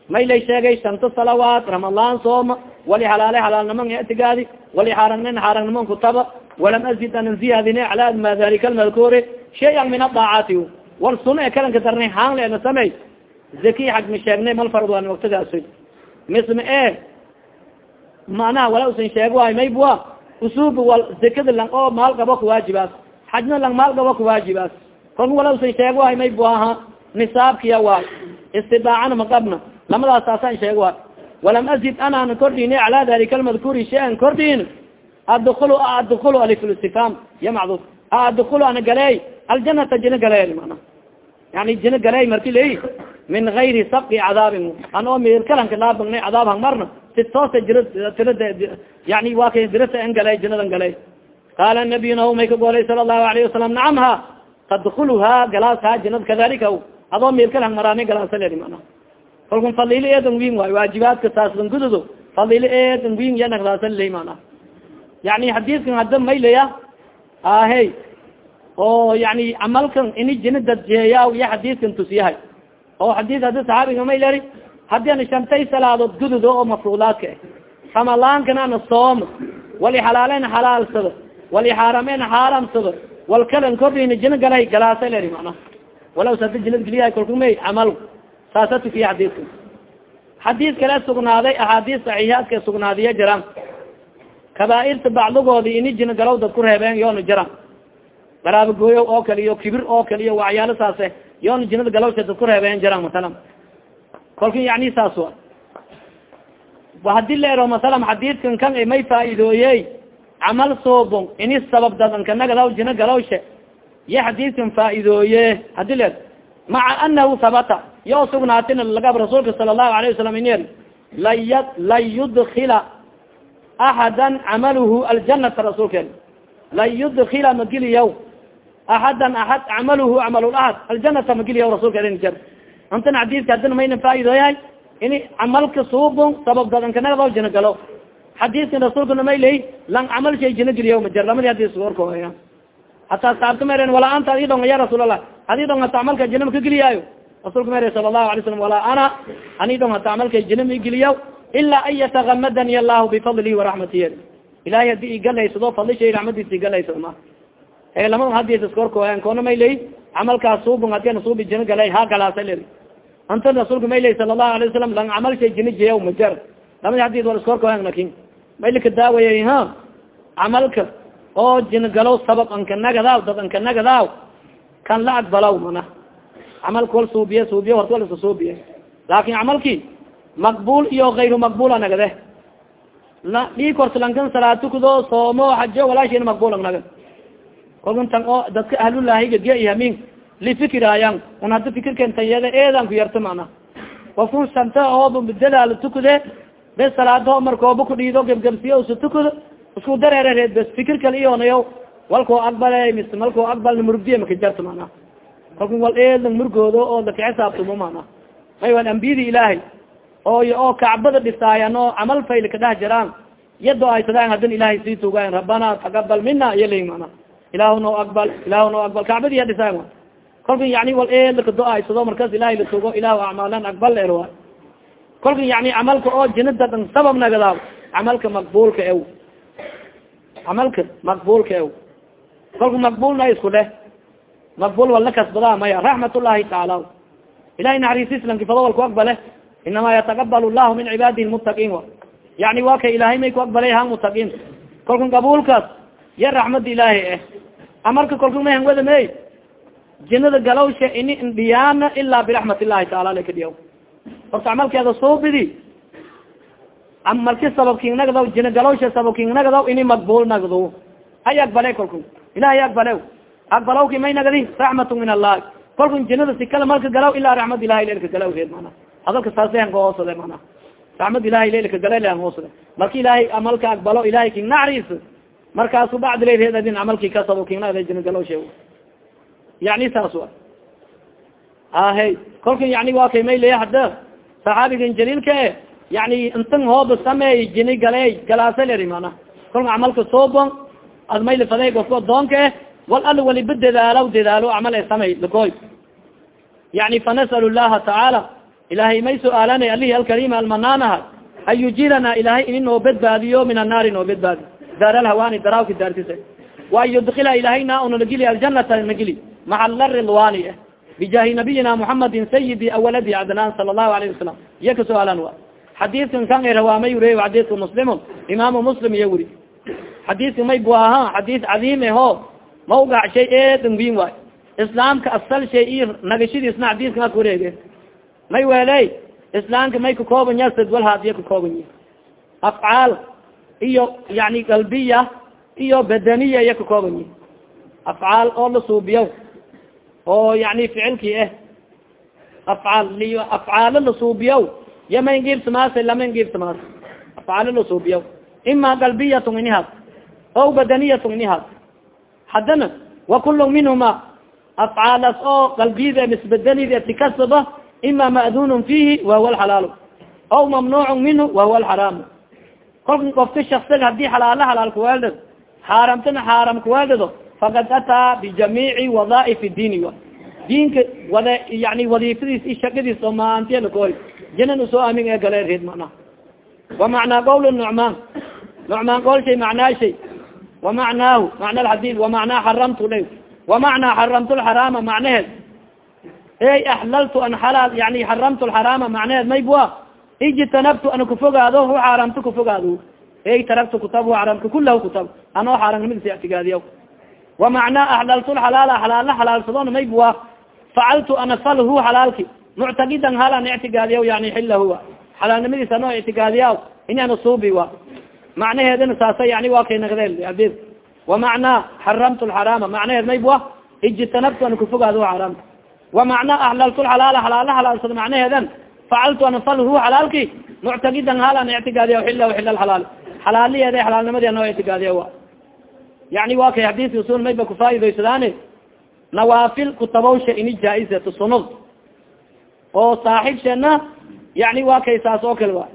may lay sheegay shanta salawaat ramadaan sooma wali halaale halaalniman ictigaadi wali xaarangnin xaarangniman kutaba walam azid anan ziyaadine cala ma dalika almadkuuri shay-an min adaacaati wal suna e kalanka darnay haanle ana samey zaki xag ma sheegnay mal fard waan waktigaas misma e manaha wala usan sheeg waayo maybua usuub wal zakada lang oo maal gabo kuwaajibaas xajna lang maal gabo kuwaajibaas kolka wala usan sheeg waayo maybuaha nisaabkiya waay istidaacana maqabna lamadaas taasaan sheeg waayo walam azid anaan kordhin cala dalika almadkuuri shay-an kordhin adkul adkul aliflistifam ya macduf adkul ana galey aljanata jina galey mana yani jina galey marki ley min gayri sabqi cadaabin. An oo mirkalanka dhaabagna cadaab hang marna. Si toosa jira tirada yani waa kay dirasa an galay jinadan galay. Qaala nabiyuna may ka golay sala allahu alayhi wasalam nacam ha tadkuluha adoo mirkal hang maraani galaasa leri mana kalkun fadili eedan win waayo waajibaadka taaslan gududo fadili eedan win ya naglaasa ley mana yani xadiiskan hadda maylaya ahey oo yani camalkan ini jina dadjeeya iyo xadiiskan tusyahay oo xadis haddi saxaabiga may leri haddii ana shantay salaadood gududo oo mafruulaadka ah ramadaankana ana soom wali xalaaleyn xalaalsado wali xaarameyn xaaramsado wal kalan kordhina jina galay galaasa leri mana walaw sada jinad geliyahay kalkumay camal saasa tukiya xadiiska xadiis kale sugnaaday axaadiis saxiixaadka sugnaadiya jiraan kabaairta bacdigoodi ini jina galow dad ku reebeen yoona jiraan garaabo gooyo oo kale iyo kibir oo kale iyo waxyaalo saase yoona jinada galowsha dad ku reebeen jiraan masalan. Kolka yani saas wa haddii la ero masalan xadiidkan kan may faaidooyey camal suubon ini sabab dadankanagadaw jina galowsha iyo xadiidkan faaidooye haddii la maca anahu habata yo sugnaatin lagab rasuulka sala allahu alayh wasalam in laya lan yudkila axada camaluhu aljanata rasuulkeen lan yudkila magiliyaw axadan axad camaluhu camalulahad aljanata magiliyaw rasulka antan xadiidka hadina mayna faaidooyahay ini camalka suubon sabab dadankanagadaw jina galo xadiidkan rasuulkana may ley lang camal shay jina geliya majer lamadi hadis warkooya hataa saabta meren walaa anta adi dhonga ya rasuul allah adi dhong hata camalka jina maka geliyaayo rasulka mere sala allahu alay slam walaa ana ani dhong hata camalka jina ma igeliya ilaa an yatagamadani allahu bifadlihi waraxmatiy ilahay haddii igalaysado fadli shay raxmadiisa igalaysado ma. E lama hadis iskorkooyan koona may ley camalkaas suubon hadina suubi jina galay ha galaasa le anta rasuulka may ley sala allahu alay wasalam lang camal jina jeya majer lamadi hadis war iskorkooyan laakiin maylika daawayay ha camalka oo jingalow sabab anka nagadaaw dad anka nagadaaw kan la aqbalaw mana. Camalka wal suubiye suubiye horta wal suubiye. Laakin camalki maqbul iyo gayru maqbula nagade. La dhii korta lankan salaad tukdo soomo xajo walaashina maqbula nagad. Kolkan oo dadka ahlulaahiga ge hamin lifikiraayan un hadda fikirken tanyada ku yarta mana. Ofkun santa ooba dadaala tukde bes salaado markooba kudhiido gebgebsiyo usa tukado isku dareereed bes fikir kale iyonayo walkoo aqbale mis malkoo aqbalna murugdiya maka jarto mana kalku wal eedlan murgoodo oo laka xisaabtamo mana may wan ambiyada ilaahay. Oo oo kacbada dhisaayan oo camal fayl ka dheh jiraan. Yado aysadaan hadin ilahay sii tugayan rabbana taqabal mina iyo ley mana ilaahu noo aqbal ilaahu noo aqbal. Kacbadiya dhisaayan kolka yani wal eedlaka do-aysado markaas ilahay la tugo ilahu acmaalan aqbal er wa kolka yani camalka oo jinada dhan sabab nagadaa camalka maqbulka ew camalka maqbulka kolka maqbulna isku dheh maqbul walna kasbadaa maya raxmatullahi tacaala ilahay naxariis islamki fado wal ku aqbale inama yataqabal llahu min cibaadihi lmutaqiin wa yani waa kay ilahay may ku aqbalay han mutaqiin kolka qabulkaas ya raxmada ilaahi eh amarka kolka mahan wada mey jinada galowsha ini indhiyaana ilaa biraxmat illahi taala lakadiyaw horta camalkeeda suubidi marki galowsha sababking nagdaw ini maqbul nagdo hay aqbale kolku ilahay aqbale aqbalawki may nagdi raxmat min allahi kolku jinada si kale malka galaw ilaa raxmad ilahi lelka galaw reed mana. Hadalka saashan ka hoosade mana. Raxmad ilahi lelka gala lean hoosade marka ilahay amalka aqbalo ilahay king naxriis markaasu bacdila reed adin camalki ka sababking nagda jina galowsha yani saas wa ahe kolka yani waa kay may leya hadda. Saxaabigan jaliilka e yani intan hooba sameey jini gale galaasa leri mana kolka camalka soobon ad may lifadey gofka doonka eh wal al waliba dadaalaw dadaalo camal e samey lakoy yani fanas'al llaha tacaala ilahay may su'aalanay alihi alkarima almanaanaha an yujirana ilahay ini noo badbaadiyo min annaari noo badbaadi. Daar alhawaani daraawki daartise wa an yudkila ilahayna una nagili aljanata nagili maca la ridwaani eh. Bijahi nabiyina muxamadin sayidi awaladi cadnaan sala allahu alayhi wasalam iya ka xadiidkan kan rawaamay uriy xadiidka muslimu imaamu muslim iyo wuri. Xadiidka may bu aha xadiis cadiim eho mawgac shay eedan wiin waay. Islaamka asal shay iyo nagashadiisna xadiiskan a kuwareege may weeley islaamka may kakooban ya sad walhaadiya kakooban yi afcaal iyo yani qalbiya iyo badaniya iya kakooban yi afcaal oo la suubiyo oo yani ficilki eh. Afcaal afcaalo la suubiyo yama ingiibsamaas lama ingiibsamaas afcaalo la suubiyo ima qalbiyatun inihaad o badaniyatun inihaad haddana wakulu minhuma afcaalas oo qalbiyada misbadanida tikasaba ima ma'dunun fihi wahuwa alxalaalu aw mamnuucun minhu wahuwa alxaraamu kolka kofka shaksiga haddii xalaalo xalaal kuweeldad xaaramtana xaaram kuweeldado fakad ataa bijamiici wadaaif diini diinka wada yani wadiifadiis i shakadiis oo maantialakoy jinan u soo amin ee gale reed mana wa macnaa qowl nucmaan nucmaan qool shay macnaa shay wa macnaahu macna alxadiid wa macnaa xaramtu la wa macnaa xaramtu lxaraama macnaheed ey axlaltu an xalaal yani xaramtu lxaraama macnaheed maybua ijtanabtu ana kufogaado hu xaaramta kufogaado ey taraktu kutab xaramka kulahu kutab anoo xaaramnimadiisa ictigaadiya وamacnaa axlaltu lxalaala xalaala xalaalsadon maybua facaltu ana fal hu xalaalki muctaqidan hal an ictigaadiya yani xilahuwa xalaalnimadiisa anoo ictigaadiya inaan suubi wa. Macnaheedana saasa yani waa kay nagdeel abed وamacnaa xaramtu lxaraama macnaheed maybua ijtanabtu ana kufogaado xaramta وamacnaa axlaltu lxalaala xalaala xalaalsado macnaheedan. Facaltu ana fal hu xalaalki muctaqidan hal an ictigaadiya xilah xila xalaal. Xalaaliyeeda xalaalnimadii anoo ictigaadiya wa. Yani wa kay xadiiska usul mayba kufaa'idaysadaane nawaafil kutabawsha ini jaa-izatu sunad oo saaxibshana yani wa kay saas oo kale wa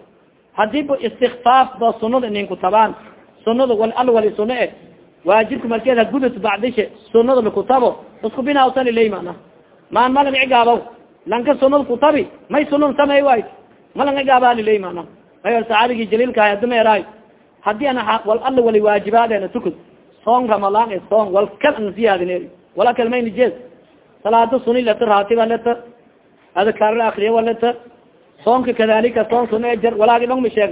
haddii ba istikfaaf ba sunada inin kutabaan sunada wal alwali suna e waajibka markeed hagudut bacdishe sunada lakutabo isku binawsan ilay mana maan malang igaabaw lanka sunad kutabi may sunan samey waay. Malang igaabaan ilay mana may saxaabigii jaliilkahay adimeeraay haddii ana wal alla wali waajibaadena tukud soon ramalaan e soon wal kal an siyaadin wala kalmayni jees. Salaado suni leta raatiba leta adkaarla akriya waleta soonka kadalika soon suna jar walaagi dhong ma sheeg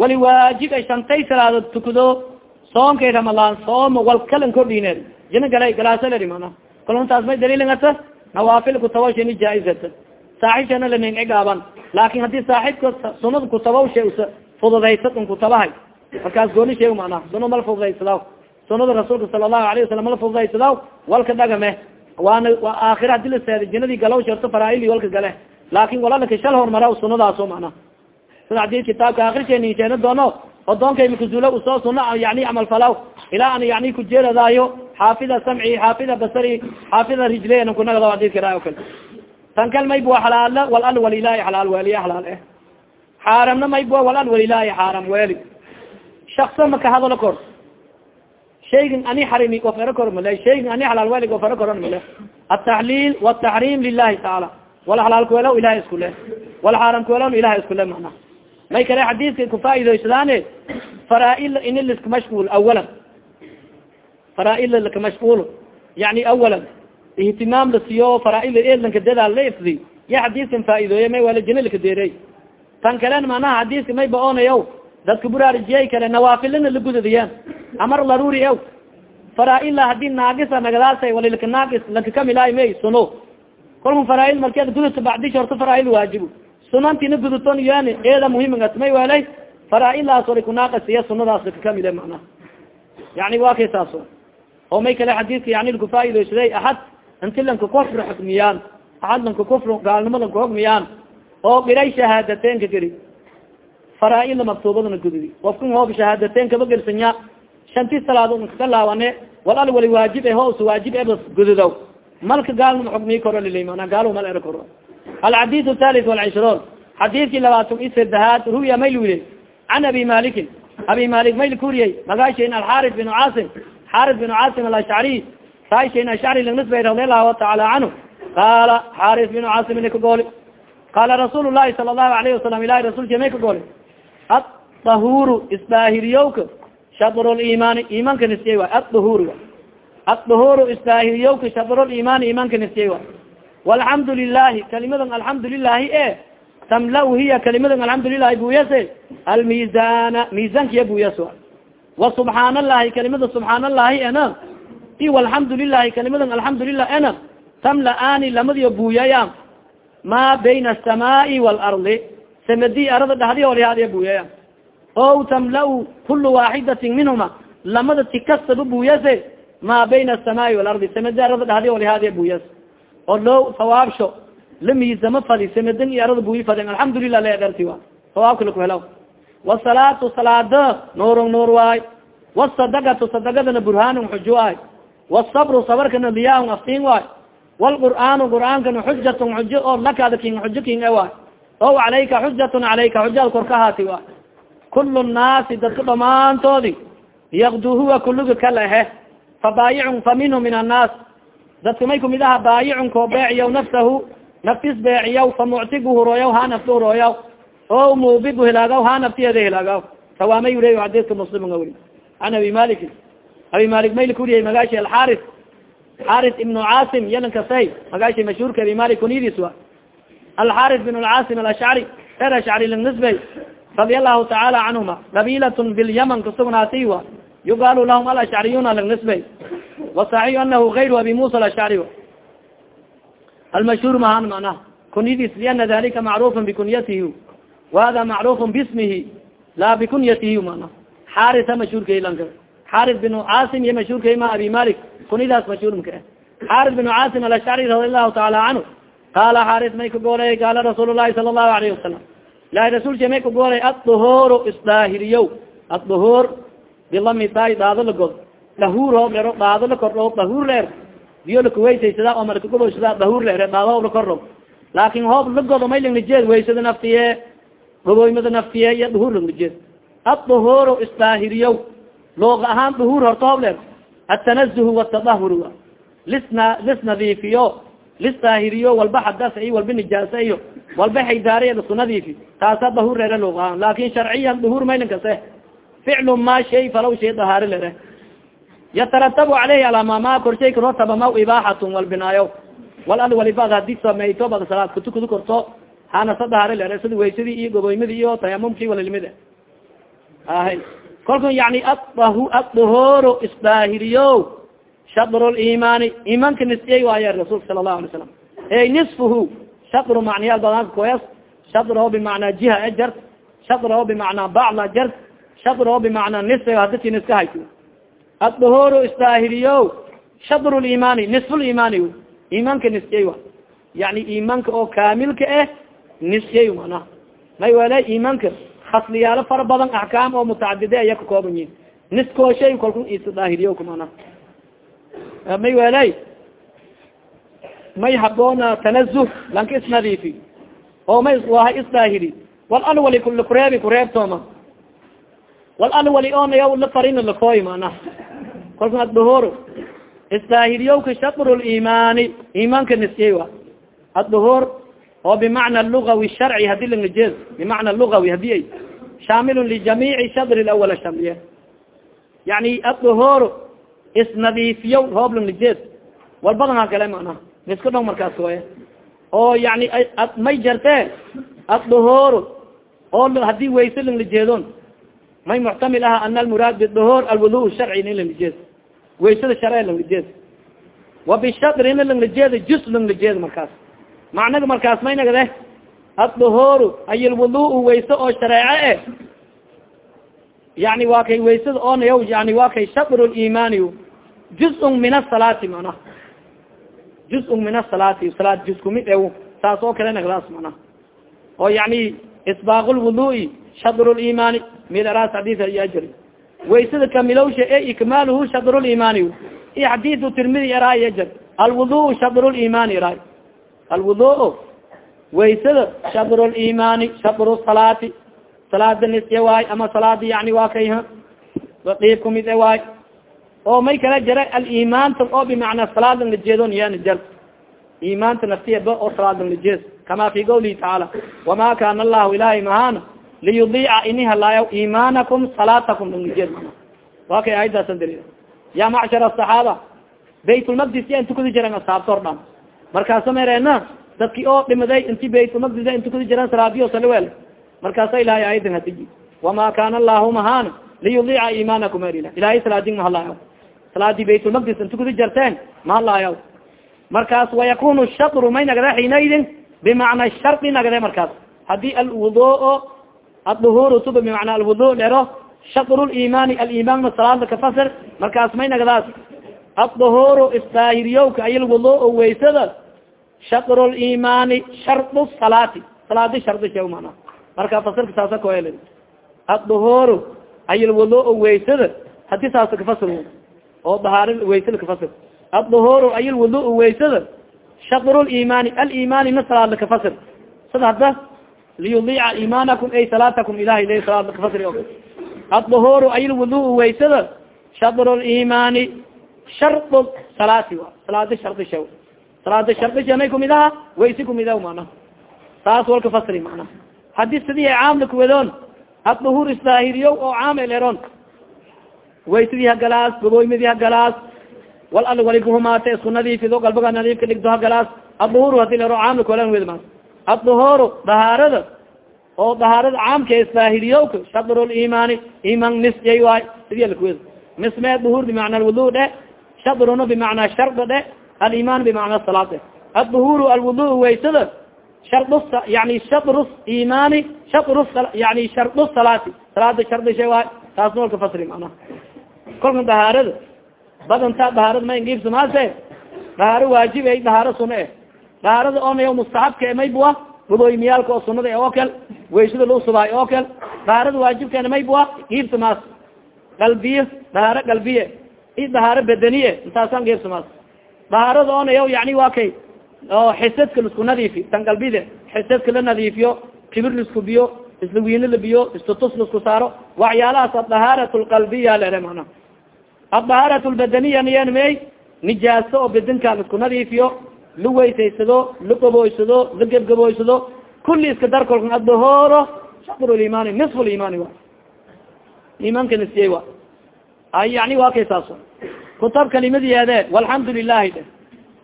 wali waajib ay shantay salaado tukudo soonkay ramalaan sooma wal kalan kordhineed jina galay galaasaledi mana kaluntaas may daliilingata nawaafil kutawashani jaa-izata saaxibshana laning igaaban laakin haddii saaxibka sunada kutabawsha usa fududaysa un kutabahay markaas gooni sheeg mana suna mal fududaysadaw sunada rasuulka sala allahu alayh wasalam mala fududaysadaw walka dhagame waana waa aakhira haddii laseeda jinadii galaw sharto faraaili walka gale. Laakin walalaka shal hormara sunadaaso mana sida haddii kitaabka akhirsheenisheena doono odoonkay makazula u soo suna yani camal falaw. Ilaa an yani kujeeradaayo xaafida samci xaafida basari xaafida rijleyn kunagado adika ra o kale. Tan kal maybua xalaala wal al walilaahi xalaal weeliya xalaal eh. Xaaramna maybua wal al walilaahi xaaram weeli. Shakso maka hadalo kor shaygan ani xarimi of ero kor male shaygan ani xalaal welig of ero koron male ataxliil wataxriim lilahi tacaala wal xalaalkuwelaw ilahay isku le wal xaaramkuwelawn ilahay isku le mana may kale xadiiska kufaa'idaysadaane faraa-il ini liska mashquul awalan faraa-il laka mashquul yani awalan ihtimaam lasiyo faraa-il elanka dadaal la ifdi ya xadiiskan faa'iidooye may wala jina laka deerey tan kalen manaha xadiiska may ba'oonayo dadka buraarujiyay kale nawaafilina la gudadiyaan amar laruri ew faraa-ila haddii naagisa nagadaasa walilka naagis laka may suno. Kolka faraa-il markeed gududta bacdish horta faraa-il waajibo sunantina guduton eeda muhimingat may welay faraa-ilaas wali kunaaqasiya sunadaas laka kamile macnaha. Yani waa kay saas oo may kale xadiiska yani lakufaa'idaysday axad inti lanka kufr xukmiyaan axad lanka kufr gaalnimo lanka xukmiyaan oo giray shahaadatenka geri faraa-ila maktuubadana gududi ofkan hoob gersanya shanti salaado ka laawane wal al wali waajib e hoos waajib ebas gududow. Malka gaalnama xukmiyi koro lilay mana gaalo mal ero koro. Alxadis thalit walcishroon xadiidkii labaatan i sadehaad ruya mayl wili can abi malikin abi malik mayl kuriyay magaashayn alxaris bin caasim xaris bin caasim alashcariy raashayn ashcri lagnisbay radi allahu taala canhu qaala xaris bin caasim ina ka gooli. Qaala rasuul llahi sala allahu alayhi wasalam ilahi rasulki may ka gooli. Adahuru isdaahiriyowka shadrulimaani imanka nisiyey waay adahur adahuru isdaahiriyowka shadrulimaani imanka nisiyey waay walxamdu lilahi kalimadan alxamdu lilahi e tamla hiya kalimadan alxamdu lilahi buyase almizana misankiya buyas wa subxaan allahi kalimada subxaan allahi ena i walxamdu lilahi kalimadan alxamdu lilah ena tamla-ani lamadiyo buyaya ma bayna asamaai waalardi samadi arada dhahdi olihadiya buyaya o tamla kulu waaxidatin minhuma lamada tikastaba buyase ma bayna asamaai waalardi samadi arada dhahdi olihadiya buyas oo loo sawaabsho la miisamo fadi samadan iyo arada buyi faden alxamdulilah la erti wa sawaabka lakuhelaw wasalaatu salaada nuurun nuur waay wasadagatu sadagadana burhaanun xujo waay wasabru sabarkana diyaahun aftiin waay wlqur'aanu qur'aankana xujatun xujo oo lakaada king e waay o calayka xujatun calayka xujaad kor ka haati waay kulu nnaasi dadka dhamaantoodi yakdu huwa kuluga kalehe fabaayicun fa minhu min annaas dadka may kumid aha baayicun koo beeciyaw nafsahu naftis beeciyaw fa muctigu hurooyaw ha nafta hurooyaw o muubigu hilaagaw ha naftiyeeda hilaagaw sawaamay uriy xadiiska muslimin weli an abi malik abi malik mayl kuriyay magaashi alxaris xaris ibnu caasim yalan kasay magaashi mashhuurka abi malik kunidis wa alxaris bin lcaasim alashcari reer ashcari langnisbey radia allahu tacaala canhuma qabiilatn bilyaman kasugnaati wa yuqaalu lahum alashcariyuna langnisbey wasaxiix anahu gayru abi musa alashcari almashhuur mahan manaa kunyadiis liana dalika macrufa bikunyatihi wahada macrufa bismihi laa bikunyatihi mana. Xarisa mashhuurkaylanka xaris bin caasim iyo mashhuurkay ma abi malik kunyadaas mashhuurmka ah xaris bin caasim alashcari radi allahu taala canhu qaala xaris may kagoolay qaala rasuul lahi sala allahu alayhi wasalam ilahi rasulka may kagoolay adduhuru isdaahiriyo adduhur bilamidaay dhaado lagod dahuur hoob leero dhaado la kordho dahuur leer biyo lakuweysaysada oo malakagobosada dahuur leer dhaado hoob la kordho laakin hoob lagodo may langnajeed waysada naftiye gobooymada naftiye iyo dahuur langnajeed adduhuru isdaahiriyo looga ahaan dahuur horta hoob leer. Atanazuhu watadahur lisna lis nadiifiyo lis daahiriyo walba xadas iyo walba nijaasa iyo walba xaydaariya lasku nadiifi taasa dahuur leere looga ahaan laakin sharciyan dahuur maylan kase. Ficlu ma shay falaw shay dahaari lere yataratabu caleyhi alamama korshay karotabama ibaaxatun walbinaayo wal al walibad haddii samayto bad salaad kutukadu korto hanasa dahaari lere sida waysadii iyo goboymadi iyo tayamumki walalimid ahay. Kolkun yani adahu adahoro isdaahiriyo shadru limaani imanka nisiyay waaye rasuulka sala allahu alay salam ey nisfuhu shadru macniyaal badanka koyas shadro bimacnaa jiha e jart shadro bimacnaa bacla jart shadro bimacnaa nisfiga haditi niska hayto adahoro isdaahiriyo shadru limaani nisfu limaani imanka nisyay wa yani imanka oo kaamilka ah nisyay manaha may wala imanka hasliyaalo fara badan axkaam oo mutacadide aya ka kooban yihiin niskoo shay kalku isdaahiriyo kumana may welay may haboona tanazuh lanka isnadiifi oo may waha isdaahiri wal alwali kula kureebi kureebtooma wal alwali onayaw la farin lakooy mana kolka adduhur isdaahiriyowka shatru limaani imaanka nisyay wa adduhur oo bimacna lugawi sharci haddii langajeed bimacna lugawi haddii ay shaamilun lijamiici shadri lawal shamliye yani adduhur isnadiifiyo hoob langnajeed walbadan ha mana miska dhong markaas koye oo yani may jarte adduhur oo haddii wayse langnajeedon may muxtamil aha ana almuraad biduhur alwudu sharci in langnajeed waysada sharce langnajeed wa bishadri ina langnajeeda jus langnajeed markaas. Macnaga markaas may nagde adduhuru ay lwudu wayse oo shareece e yani waa kay waysada oonaya yani waa kay shatru limaani juz-un min asalaati mana juz-un min asalaati salaad juz kumid ew saas oo kale nagdaas mana oo yani isbaaq lwudui shatru limaani milaras xadis iyo ajri waysada kamilowsha e ikmaaluhu shatru limaani i xadisu tirmidi eraay ajar alwudu shatru limaani eraay alwudu waysada shatru limaani shatru salaati salaada nisya waay ama salaada yani waa kay dhiib kumid e waay oo may kala jara alimaanta oo bimacnaa salaad lang lajeedon yani jar imaanta naftiyaba oo salaad lang lajeed kama fi qawlihi tacaala wama kana allahu ilahay mahana liyudiica ini halaayo imaanakum salaatakum. Lang lajeed mana waa kay aayadaasan daliil ya macshar asaxaaba baytulmaqdis ya intukudi jiran asaabta or dhan. Markaasa mereena dadki oo dhimaday inti baytulmaqdis intukudi jiran salaadiyo saliwel markaasa ilahay ayadan hadiji wama kana allahu mahana liyudiica imaanakum er ilahay salaadin mahalaayo salaadi baytulmaqdis intukudi jarteen mahalaayo markaas wayakunu shatru may nagde xiinaidin bimacna shardi nagde markaas. Hadii alwuduo adduhur tuba bimacna alwudu lero shatru limaani alimaanna salaada kafasir markaas may nagdaas isdaahiriyowka ay lwudu waysada shatru limaani shardu salaati. Salaadi shardi she mana marka fasirka saasa koel adduhuru ay lwudu waysada haddii saasa kafasir oo dahaar waysada kafasir adduhuru ay lwudu waysada shatru limaani alimaani na salaad lakafasir sida hadda liyudiica imaanakum ay salaatakum ilahay le salaad lakafasir adduhuru ay lwudu waysada shatru limaani shardu salaati a salaadi shardi sha salaada shardi sha may kumid aha waysi kumid ah taas walka fasri mana haddii sidii caamla kuwadoon adduhur isdaahiriyo oo caamel eron waysidii hagalaas gabooymidii hagalaas wal al waliguhumaate isku nadiifido galbaga nadiifka dhigdo hagalaas adduhur haddii lero caamla kuwalan wed ma adduhuru dahaarada oo dahaarada caamka isbaahiriyowka shadrulimaani iman nisjay waay sidii lakuwed nismee duhur bimacna alwudu dhe shadruna bimacnaa sharda dhe aliman bimacnaa salaad dhe aduhuru alwudu waysada shard yani shadru imani shadru yani shardu salaati salaada shardisha waay taasna walka fasri macnaha kolka dahaarada badanta dahaarada ma ingiibsamaase dahaaro waajib ay dahaaro suna eh. Dahaarada onayo mustaxabka maybua gudooymiyaalka oo sunada oo kal waysada loo subaay oo dahaarada waajibkeena maybua giibsamaas qalbiye dahaaro qalbiye i dahaaro bedeniye intaasaan giibsamaas dahaarada onayo yani waa kay oo xisadka la isku nadiifi tan qalbide xisadka la nadiifiyo kibir la isku biyo isla wiino la biyo istutus la isku saaro. Waxyaalahaas adahaarat lqalbiya lere mana adahaarat lbadaniya niyan may nijaaso oo bedenka la isku nadiifiyo la weysaysado la gaboysado la gebgaboysado kuli iska dar kolka adahooro shadr limaani nisf limaani wa imaanka nisiyey wa ay yani waa kay saas kutab kalimadiyeede walxamdu lilahi de.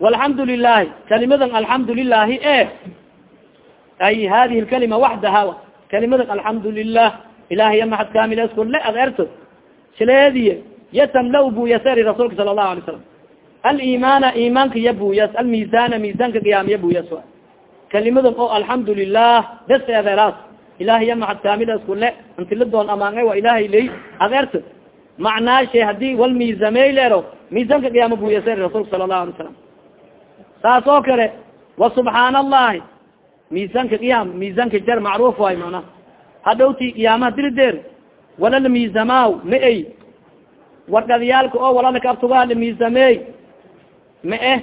Walxamdu lilahi kalimadan alxamdu lilahi e. Ay hadihi lkalima waxdaha kalimadan alxamdu lilah ilahiya maxad kamileskule ad erto. Sileediye yatamla buyaseri rasuulka sala allahu alay salam alimana imaanka ya buyas almizana misanka qiyaam ya buyas kalimadan oo alxamdu lilah bes adeeraas ilahiya maxad kamileskule intiladoon amaanga waa ilahay ley ad erto macnaashe haddii wal miizamey leero miisanka qiyaama buyaseri rasuulka sala allahu alay salam saas oo kale wa subxaan allahi miisanka qiyaam miisanka jar macruuf waay mana hadhowti qiyaamaha dirideer wala la miisamaaw ma ey wargadiyaalka oo walana kabtugaa la miisameey ma eh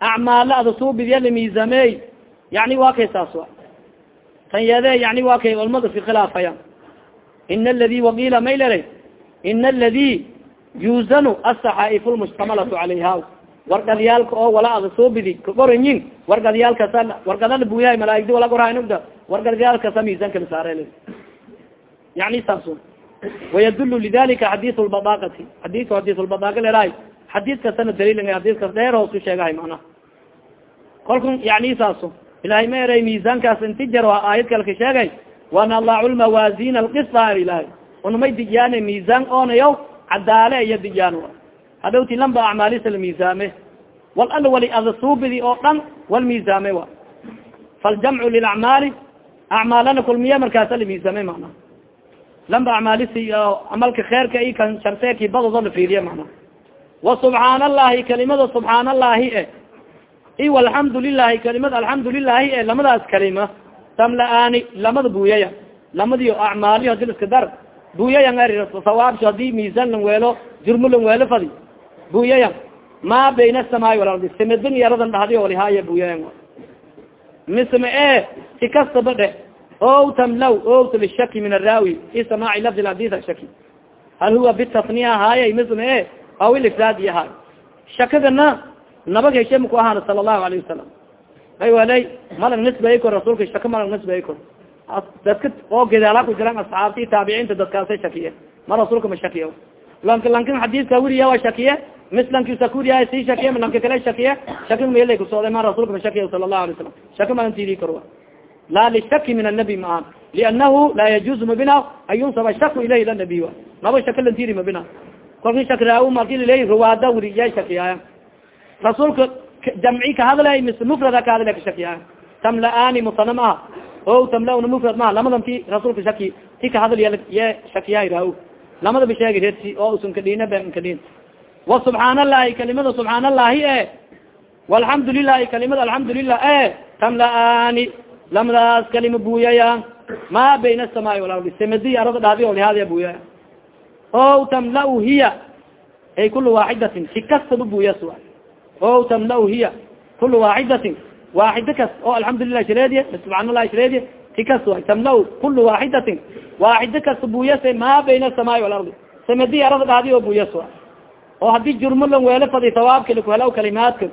acmaalo ada suubidiya la miisameey yani waa kay saas wa tan yade yani waa kay olmada iska khilaafaya ina aladi waqiila maylere ina aladi yuzanu asaxaaif lmushtamalatu calayha wargadyaalka oo wala ada soobidi kagoranyin wargadyaalkasa wargadala buyahay malaaigdi wala gorhanugda wargadyaalkasa miisankala saare yani saas wayadulu lidalika xadiis lbadaaqati xadiis xadiis lbadaaqa leerahay xadiis kasana daliil xadiiskas dheer hoos ku sheegahay macnaha kolku yani saaso ilahay ma eray miisaankaas inti jaro aayad kale ka sheegay wanadacu lmawazin alqisa ilahay unamay diyaane miisaan oonayo cadaale iyo diyaan hadhowti lamba acmaalisa la miisaame wal al wali ada suubidi oo dhan wal miisaame wa faljamcu lilacmaali acmaalana kulmiya markaasa la miisaame macnaha lamba acmaalisi camalka kheerka i kan sharseeki badoodo la fiiriye macnaha wa subxaan allahi kalimada subxaan allahi e i walxamdu lilahi kalimada alxamdu lilahi e lamadaas kalima tamla-aani lamada buuyaya. Lamadiyo acmaaliyo haddii iska dar buuyayan eri sawaabsho haddii miisaan lan weelo jurmo lan weelo fadi buuyayan ma bayna asamaai walardi simadin yaradan dhahdi olihaaya buuyayan misma e si o tamlaw ota lishaki min araawi i samaaci lafdi hadis shaki hal huwa bitasniya haaya misma e aw ilifraadi ahaay shakadana nabag heshe maku ahaana sala allahu alayhi wasalam ay walay malag nisbay kor rasuulka shaka malag nisbay kor dadka oo gedaala ku jiraan asxaabti taabiciinta dadkaasay shakiye ma rasuulka ma shakiye lanka lankin xadiiska wuriya waa shakiye mis lankisa kuriya si shakiye lanka kale shakiye shaki mailay kusooday ma rasuulka ma shakiye sala allahu alay salam shaki malantidi kor la lishaki min annabi maan liannahu laa yajuzu mabina an yunsaba shaku ilayhi ila nabiy naba shaka lantiri mabina kolki shakraa marki liley ruwaada wuriya shakiyaaya rasuulka jamci kahadlay mis mufrada kahadlay ka shakiyaaya tamla-aani musanam ah o tamla-na mufrad maha lamadan ti rasuulka shaki ti kahadl ye shakiyaay raa lamada bisheegi resi oo usun kadhiina ben kadhin wa subxaan allahi kalimada subxaan allahi e walxamdu lilahi kalimada alxamdulilah e tamla-aani lamadaas kalima buuyaya ma bayna asamaai walardi. Samadi arada dhahdi o lihaadya buuyaya o tamla- hiya. Ay kula waaxidatin. Si kastaba buuyas o tamla- hiya. Kula waaxidatin. Waaxida kas. Oo alxamdulilah shareediye subxaan allahi shareediye ti kas way tamla- kula waaxidatin. Waaxida kasta buuyase ma bayna asamaai walardi. Samadi arada dhahdi oo buuyas oo haddii jurmo lan weelo fadi sawaabka lakuhelaw kalimaadka.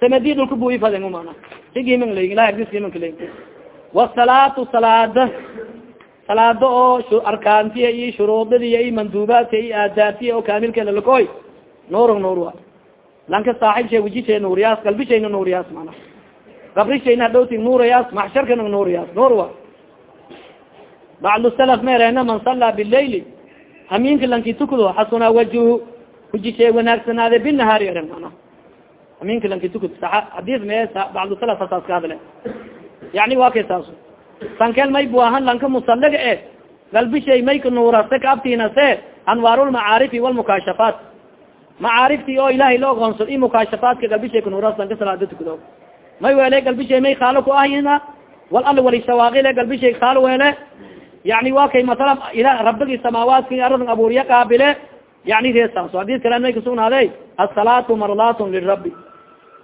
Samadi dhulka buuyi fadin mana sigiman layin ilahi agdiskimanka layin wasalaatu salaada salaado oo arkaantiya iyo shuruudadiya iyo manduubaadka iyo aadaabtiya oo kaamilkeeda lakoy nuurg nuur wa lanka saaxib shay wajishay nuuriyaas galbishayna nuuriyaas mana gabrishayna hadhowti nuurayaas maxsharkana nuuriyaas nuur wa bacdu salaf meerena man sallaa bilayli hamiinka lanki tukdo xasuna wajhu hujishe wanaagsanaade binahaari eren mana hamiinka lanki tukd hadis me bacdu salaf hasaas ka hadle yani wa kay saas sankel may buahan lanka musalaga e galbishay mayka nuurase kaabtinase anwaarulmacaarifi walmukaashafaat macaarifti oo ilahay la ogoonsad i mukaashafaatka galbishay kanuuras lanka salaada tukdo may wele galbishay may kaalo ku ahina wal al wali shawaaqile galbishay kaal wele yani wa kay masala ila rabigi samaawaatki aradan abuuriya qaabile yani reesaas hadis kale may kasugnaade asalaatu mardatun lirabi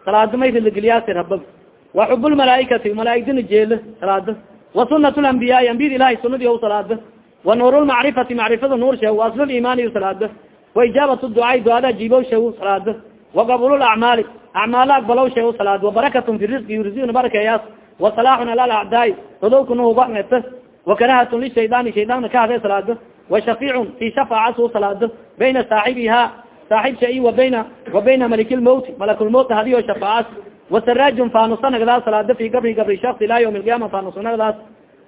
salaada may rilageliyaasi rabag wa xub lmalaaikati malaaigdina jeela salaada wa sunat lambiyaai ambiyada ilahay sunadi o salaada wa nuur lmacrifati macrifada nuur sheeg wa asl limaani salaada wa ijaabat ducaai duada jiibow sheeg salaada wa qabul lacmaali acmaala aqbalow sheeg salaada wa barakatun fi risqi risqina barakeeyaas wa salaaxun ala lacdaai odowkanahubaneta wa karahatun lishaydaani shaydaanna ka hade salaada wa shafiicun fi shafaacasu salaada bayna saaxibiha saaxib sha wa bayna wa bayna maliklmawti malakulmawt hadiyo shafaacas wasaraajun faanusanagdaas salaada fi gabri gabri shaks ila ywm alqiyama faanusanagdaas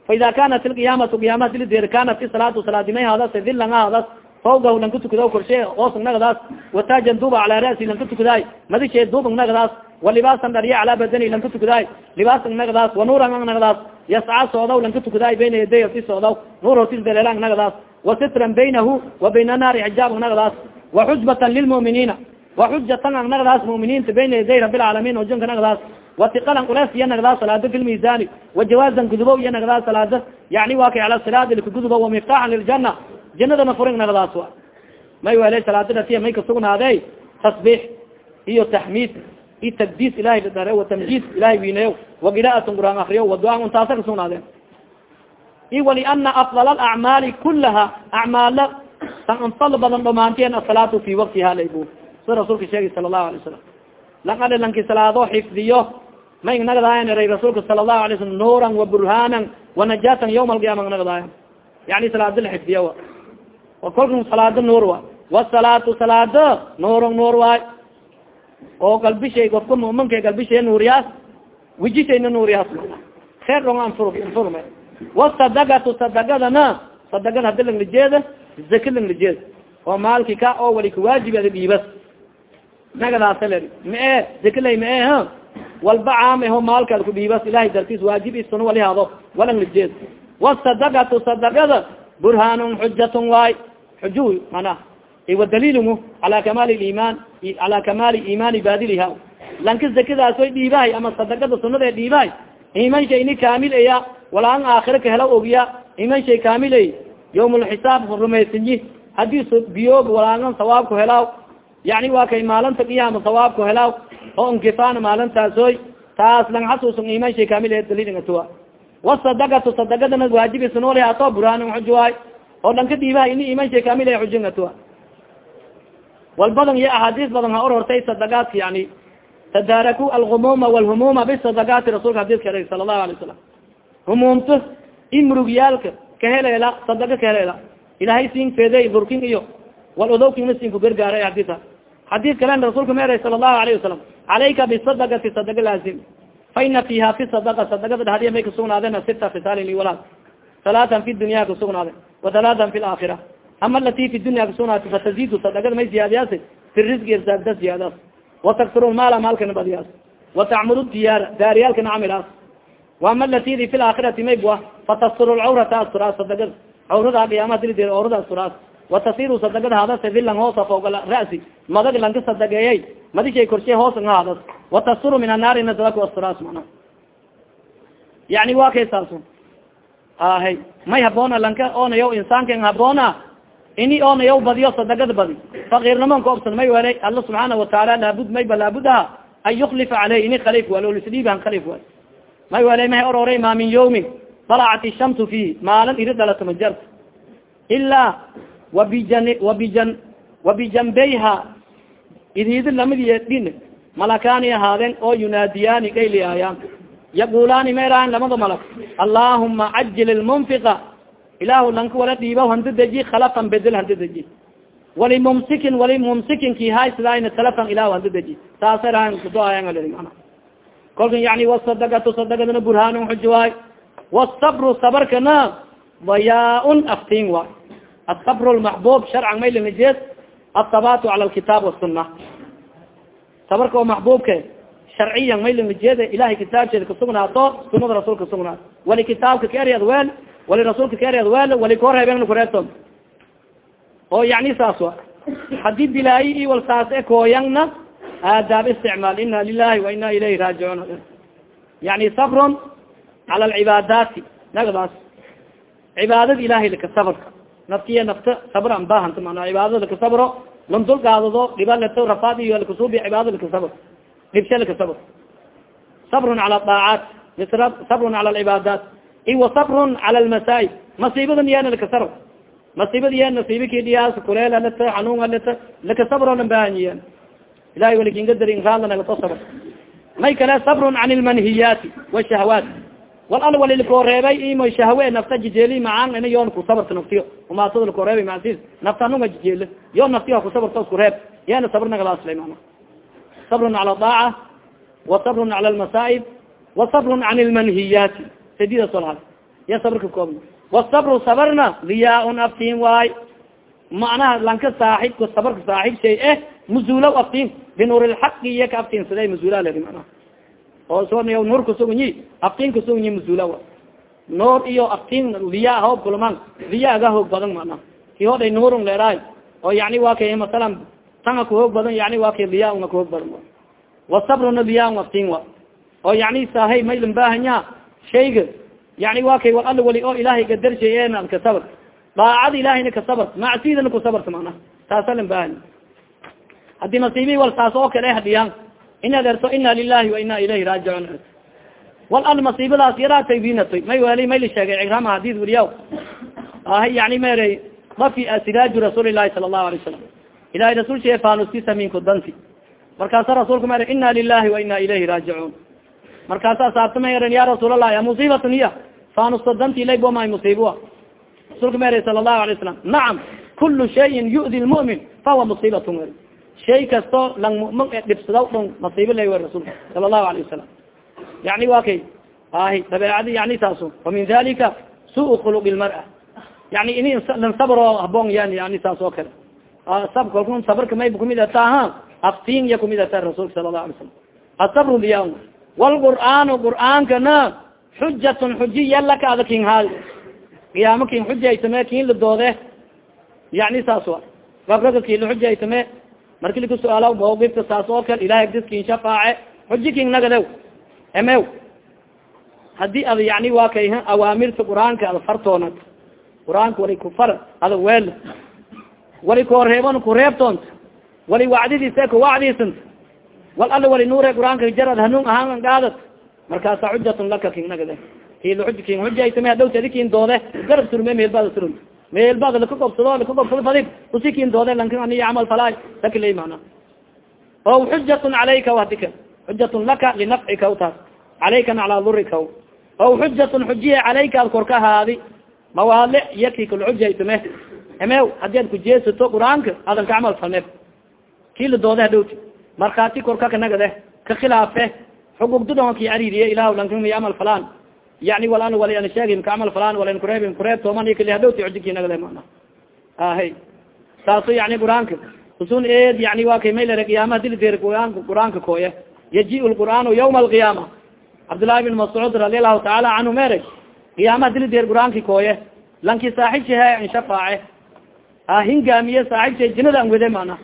faida kanat ilqiyamatu qiyama dilideer kanat isalaatu salaadimay hadas dilanga hadas fawgahu lanka tukada korshe oosang nagdaas wataajan duba calaa ra'si lanka tukadaay madishee dubang nagdaas walibaasan dhariya calaa badani lanka tukadaay libaasang nagdaas wanuuran ang nagdaas yasca soodaw lanka tukadaay bayna yaday ti soodaw nuur hotis daleelang nagdaas wasitran baynahu wa bayna naari xijaabang nagdaas waxujbatan lilmu'miniina waxujatan ang nagdaas mu'miniinta bayna yaday rabilcaalamiin ojanka nagdaas. Watiqalan ulees iya nagdaas salaada fi lmiisani wajawaazan gudubo iya nagdaas salaada. Yani waa kay cala siraadi lkagudubo wamiftaxan liljana janadana furin nagdaas wa may wele salaadadatiya may kasugnaade tasbiix iyo taxmiid iyo tagdiis ilahay ladare watamjiid ilahay wiineyo waqira'atan quraan akriyo waduaan untaasa kasugnaadeen i waliana afdal alacmaali kulaha acmaala san anfal badan dhamaantiyen asalaatu fi waktiha sida rasuulka sheegay sala allahu alay wasalam lanali lanki salaado xifdiyo may nagdaayan eray rasuulka sala allahu alay slam nuuran wa burhanan wanajatan yawma alqiyama nagdaayan yani la xifdiyo wa. Kolka salaado nuur wa. Wasalaatu salaado nuurun nuur waay. Oo galbishay ofka muminka galbishay nuuriyaas wijishayna nuuriyaas. Heer dhong anfur anfurme wasadagatu sadagadana sadagada hadi lang lijeeda zaki lang lijeeda oo maalki ka oo wali kawaajib ada dhiibas nagadaasa leri mae zakilay mae walba caamaho maalkal ku dhiibas ilahay dartiis waajib isuna wali hado walang lijeed wasadagatu sadagada burhaanun xujatun waay xuju mana iwa daliilngu ala kamaali liman ala kamaali imaani baadiliha lanka zakadaas dhiibahay ama sadagada sunada dhiibahay iman shay kaamil eya walaan aakhira ka hela ogiya iman shay yawmulxisaab rumaysanyi haddii biyoog walaangan sawaabku helaaw yani waa kay maalinta qiyaama sawaabku helaaw oo nkifaan maalintaasoy taas lang xasuusun iman shay kaamil daliilngatuwa wasadagatu sadagadana waajibi sunooli ato burhaan xujuwaay oo dhanka dhiibaha ini iman shay kaamil xujingatuwa wal badan iyo axaadiis badan ha or hortay sadagaadka yani tadaaraku alhumuma walhumuma bisadagaati rasulka hadiska ereg sala allahu alay salam humuumta i murugyaalka kaheleela sadaga kaheleela ilahay siin feedey burkin iyo wal odowkina siin ku gargaara hadisa xadiis kalen rasulka ma eray sala allahu alayhi wasalam calayka bisadagati sadaga laazim fa ina fiha fi sadaga sadagada dhahdiya may kasugnaadeen sita fisaalin liwalaad salaatan fi dunya kasugnaade wa talaatan fi laakhira ama alati fi dunya kasugnaate fatazidu sadagada may ziyaadiyaas fi risqi irsaagda ziyaadaas. Wataksuru maala maalkana badiyaas watacmuru diyaara daariyaalkana camilaas waama alatidi fi laakhirati may bua fatasturu lcawrata asturaas sadagada cawrada qiyaamaha dilideed cawrada asturaas watasiru sadagada hadase vilan hoosa fooga ra'si madag lanka sadageeyay madishay korshe hoos nga hadas watasturu min nadalaku asturaas mana yani waa kay saaso ahay may haboona lanka oonayaw insaankan haboona ini oonayaw badiyo sadagada badi fakiirniman ka obsan may welay alla subxaana wataala laabud mayba laabud aha an yuklifa caleyh ini khaliif wal olisdhiiban khaliif wal may welay mahay ororay ma min yawmin dalacat ishamtu fihi maalin iri dhalata majarta ilaa wabijan wabijan wabijambeyha ididi lamidi dhin malakaani ahaadeen oo yunaadiyaani gayliaayaan yaqulaani mayraayan lamada malak. Allahuma cajil ilmunfiqa ilaahu lanka wala dhiiba handi deji khalafan bedel handi deji. Wali mumsikin wali mumsikinki hay sidaayna talafan ilahu handi deji. Mana. Kolkan yani wasadagatu sadagadana burhaan xuji waay wasabru sabarkana dayaa-un aftiin wa asabr lmaxbub sharcan maylinajeed asabaatu cala alkitaab wasuna sabarka oo maxbubke sharciyan maylinajeede ilahay kitaabkeeda kasugnaato sunada rasuulka kasugnaato wali kitaabka kaeryad weel wali rasuulka kaeryad weel wali koreeben kureebton oo yani saas wa haddii bilaayi i wal saas e kooyangna aadaab isticmaal ina lilahi wa ina ilayhi raajicuun yani sabrun cala alcibaadaati nagadaas cibaadada ilahay laka sabr naftiya nafta sabr an bahanta mana cibaadada laka sabro lan dulgaadado dhiba leto rafaad iyo lakasuubi cibaadada laka sabr dhibshe laka sabr sabrun cala daacaat sabrun cala alcibaadaat iwa sabrun cala almasaa'ib masiibadan yaana laka sabr masiibada ya nasiibiki dhiyaas kuleel aleta xanuun aleta laka sabro lan bahanyiyan ilahay walikinga dari inraada nagato sabr may kale sabrun can lmanhiyaati washahawaat wal al wali lakooreebay imo shahwe nafta jijeeli macaan ina yoon kusabarta naftiyo. Umaatada lakooreebay masis nafta anunga jijeele yoon naftiyo kusabarta isku reeb. Yana sabr nagadaasla mana sabrun cala daaca wa sabrun cala almasaa'ib wa sabrun can lmanhiyaati sadidas walhal ya sabrka koobna. Wasabru sabarna riyaa-un aftiin waay. Macnaha lanka saaxibka sabarka saaxib shay eh muzuulaw aftiin binuur lxaqi iya ka aftiin siday muzuula ledi manaa oo so nuur kasugnyi aftiin kasugny muzuula nuur iyo aftiin riya hoob kulman riya aga hoog badan mana ki hodhay nuurun leeraay oo yani waa kay masalan tanga kahoog badan yani waa kay riya nga kahoog badan wasabruna riyaa aftiin wa. Oo yani sahay maylan baahanya shayga yani wa kay wal al wali oo ilahay gadarshay an kasabr daacada ilahayna kasabr macsidana kusabrt mana taasa lan baahanya haddii masiibi wal taas oo kale hadiyaan inaad erto ina lilahi wa ilayhi raajicuun wal al masiibadaas yaraatay binatoy may wali may la sheegay cigrama hadis weriya ah yani mere dafi siraaju rasuuli lahi sala allahu alay salam ilahay rasul shee fanuskisa minku danti markaasa rasuulka mere ina lilahi wa ilayhi raajicuun markaasa saabta ma eran ya rasuulallah musiibatun hiya fanusta danti ilay bomay musiibua rasulka mere sala allahu alay salam nacam kulu shayin yu'di lmu'min fahuwa musiibatun shay kasto lang mumin e dhibsadaw dhon masiibo lay wer rasulka sala allahu alayh wasalam yani wa kay ahi dabeecadi yani taaso wa min dalika suu khuluq lmar'a yani ini lan sabro habon yan yani saas oo kale sab kalku sabrka mayba kumid ata ha aftiin ya kumid ata rasulka sala allahu alay salam asabru liya wlqur'aanu qur'aankana xujatun xujiya laka ada king haal qiyaamo king xujaysame kin la doode yani saas wa gabraga kin la marki laka su'aala saas oo kale ilahay agdis kin shafaace xuji king emew. Hadii ada yani waa kay awaamirta qur'aanka ada fartoona qur'aanka wali kufar ada weel wali kooreebon kureebtoont wali wacdidiise kuwacdiisant wal ala wali nuure qur'aanka jarad hanuun ahaan gaadat markaasa xujatun laka king nagade kiluj king xujaysame hadhowta adi doode garab surme meelbaada surun meelbaada laka gobsado laka gobsado fadig usi kin doode camal falaay sakilay mana o xujatun calayka wadika xujatun laka linafcika taas calaykana calaa durika o xujatun xujiya calayka ad korka haadi mawaale yaki kalxujaysame emew haddii ad kujeesato qur'aanka adan ka camal falne kila doode hadhowti markaati korka kanagade ka khilaafe xugugdudon ki aririye ilah lankin amal falan yani walan wali an sheegi ka camal falan walan kureeb kureeb tooman kali hadhowti xujiki nagade mana ahay saaso yani qur'aanka usun eed yani wa kay maylare qiyaamaha dildeer quraanka qur'aanka kooye. Yaji lqur'aanu yawma alqiyaama cabdullahi bin mascuud radi allahu taala canhu mere. Qiyaamaha dildeer qur'aanki kooye. Lanki saaxibshahe inshafaace a hingaamiye saaxibsha jinadan wede mana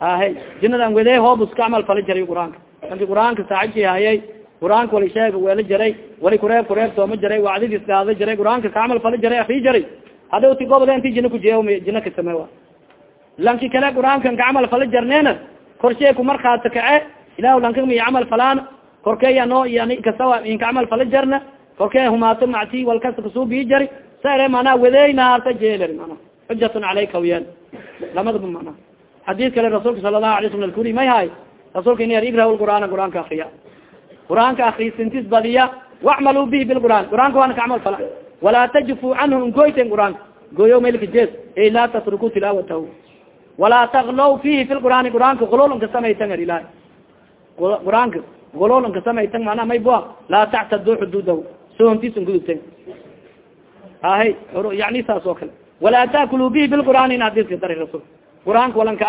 ahe jinadan wede hoobus ka camal fali jaray qur'aanka lanki qur'aanka saaxibshi hayay qur'aanka wali sheega weela jaray wali kureeb kureeb tooma jaray wacdidis gaada jaray qur'aanka ka camal fali jaray akri jaray hadhowti gobode inti jina kujeey jina kasame lanki kale qur'aankan ka camal fali jarneena korshee ku markaata kace ilah lanka mi camal falaan korkeeya no yani kasawa inka camal fali jarna korkee humaato macti walkasa kasuu bii jari sare manaa wedey naarta jeeler xujatun calayka wyan lamadaba mana xadiis kale rasuulka sala lahu alay slam alkuri may hay rasuulka in igra qur'aana qur'aanka akriya qur'aanka akrisintis badiya wacmaluu bihi bilqur'aan qur'aanka waana ka camal fala. Walaa tajfu canhu ngoyten qur'aanka gooyo maylka jees. Ey laa tatruku tilaawatahu walaa taklow fihi fi lqur'aani qur'aanka gololonka samaytan ar ilahi qur'aanka gololonka samaytan manaa may bua. Laa tactadu xuduudahu. Sohontiisan gudubten ahay yani saas oo kale. Walaa taakulu bihi bilqur'aan in hadiska dari rasul. Qur'aanka walanka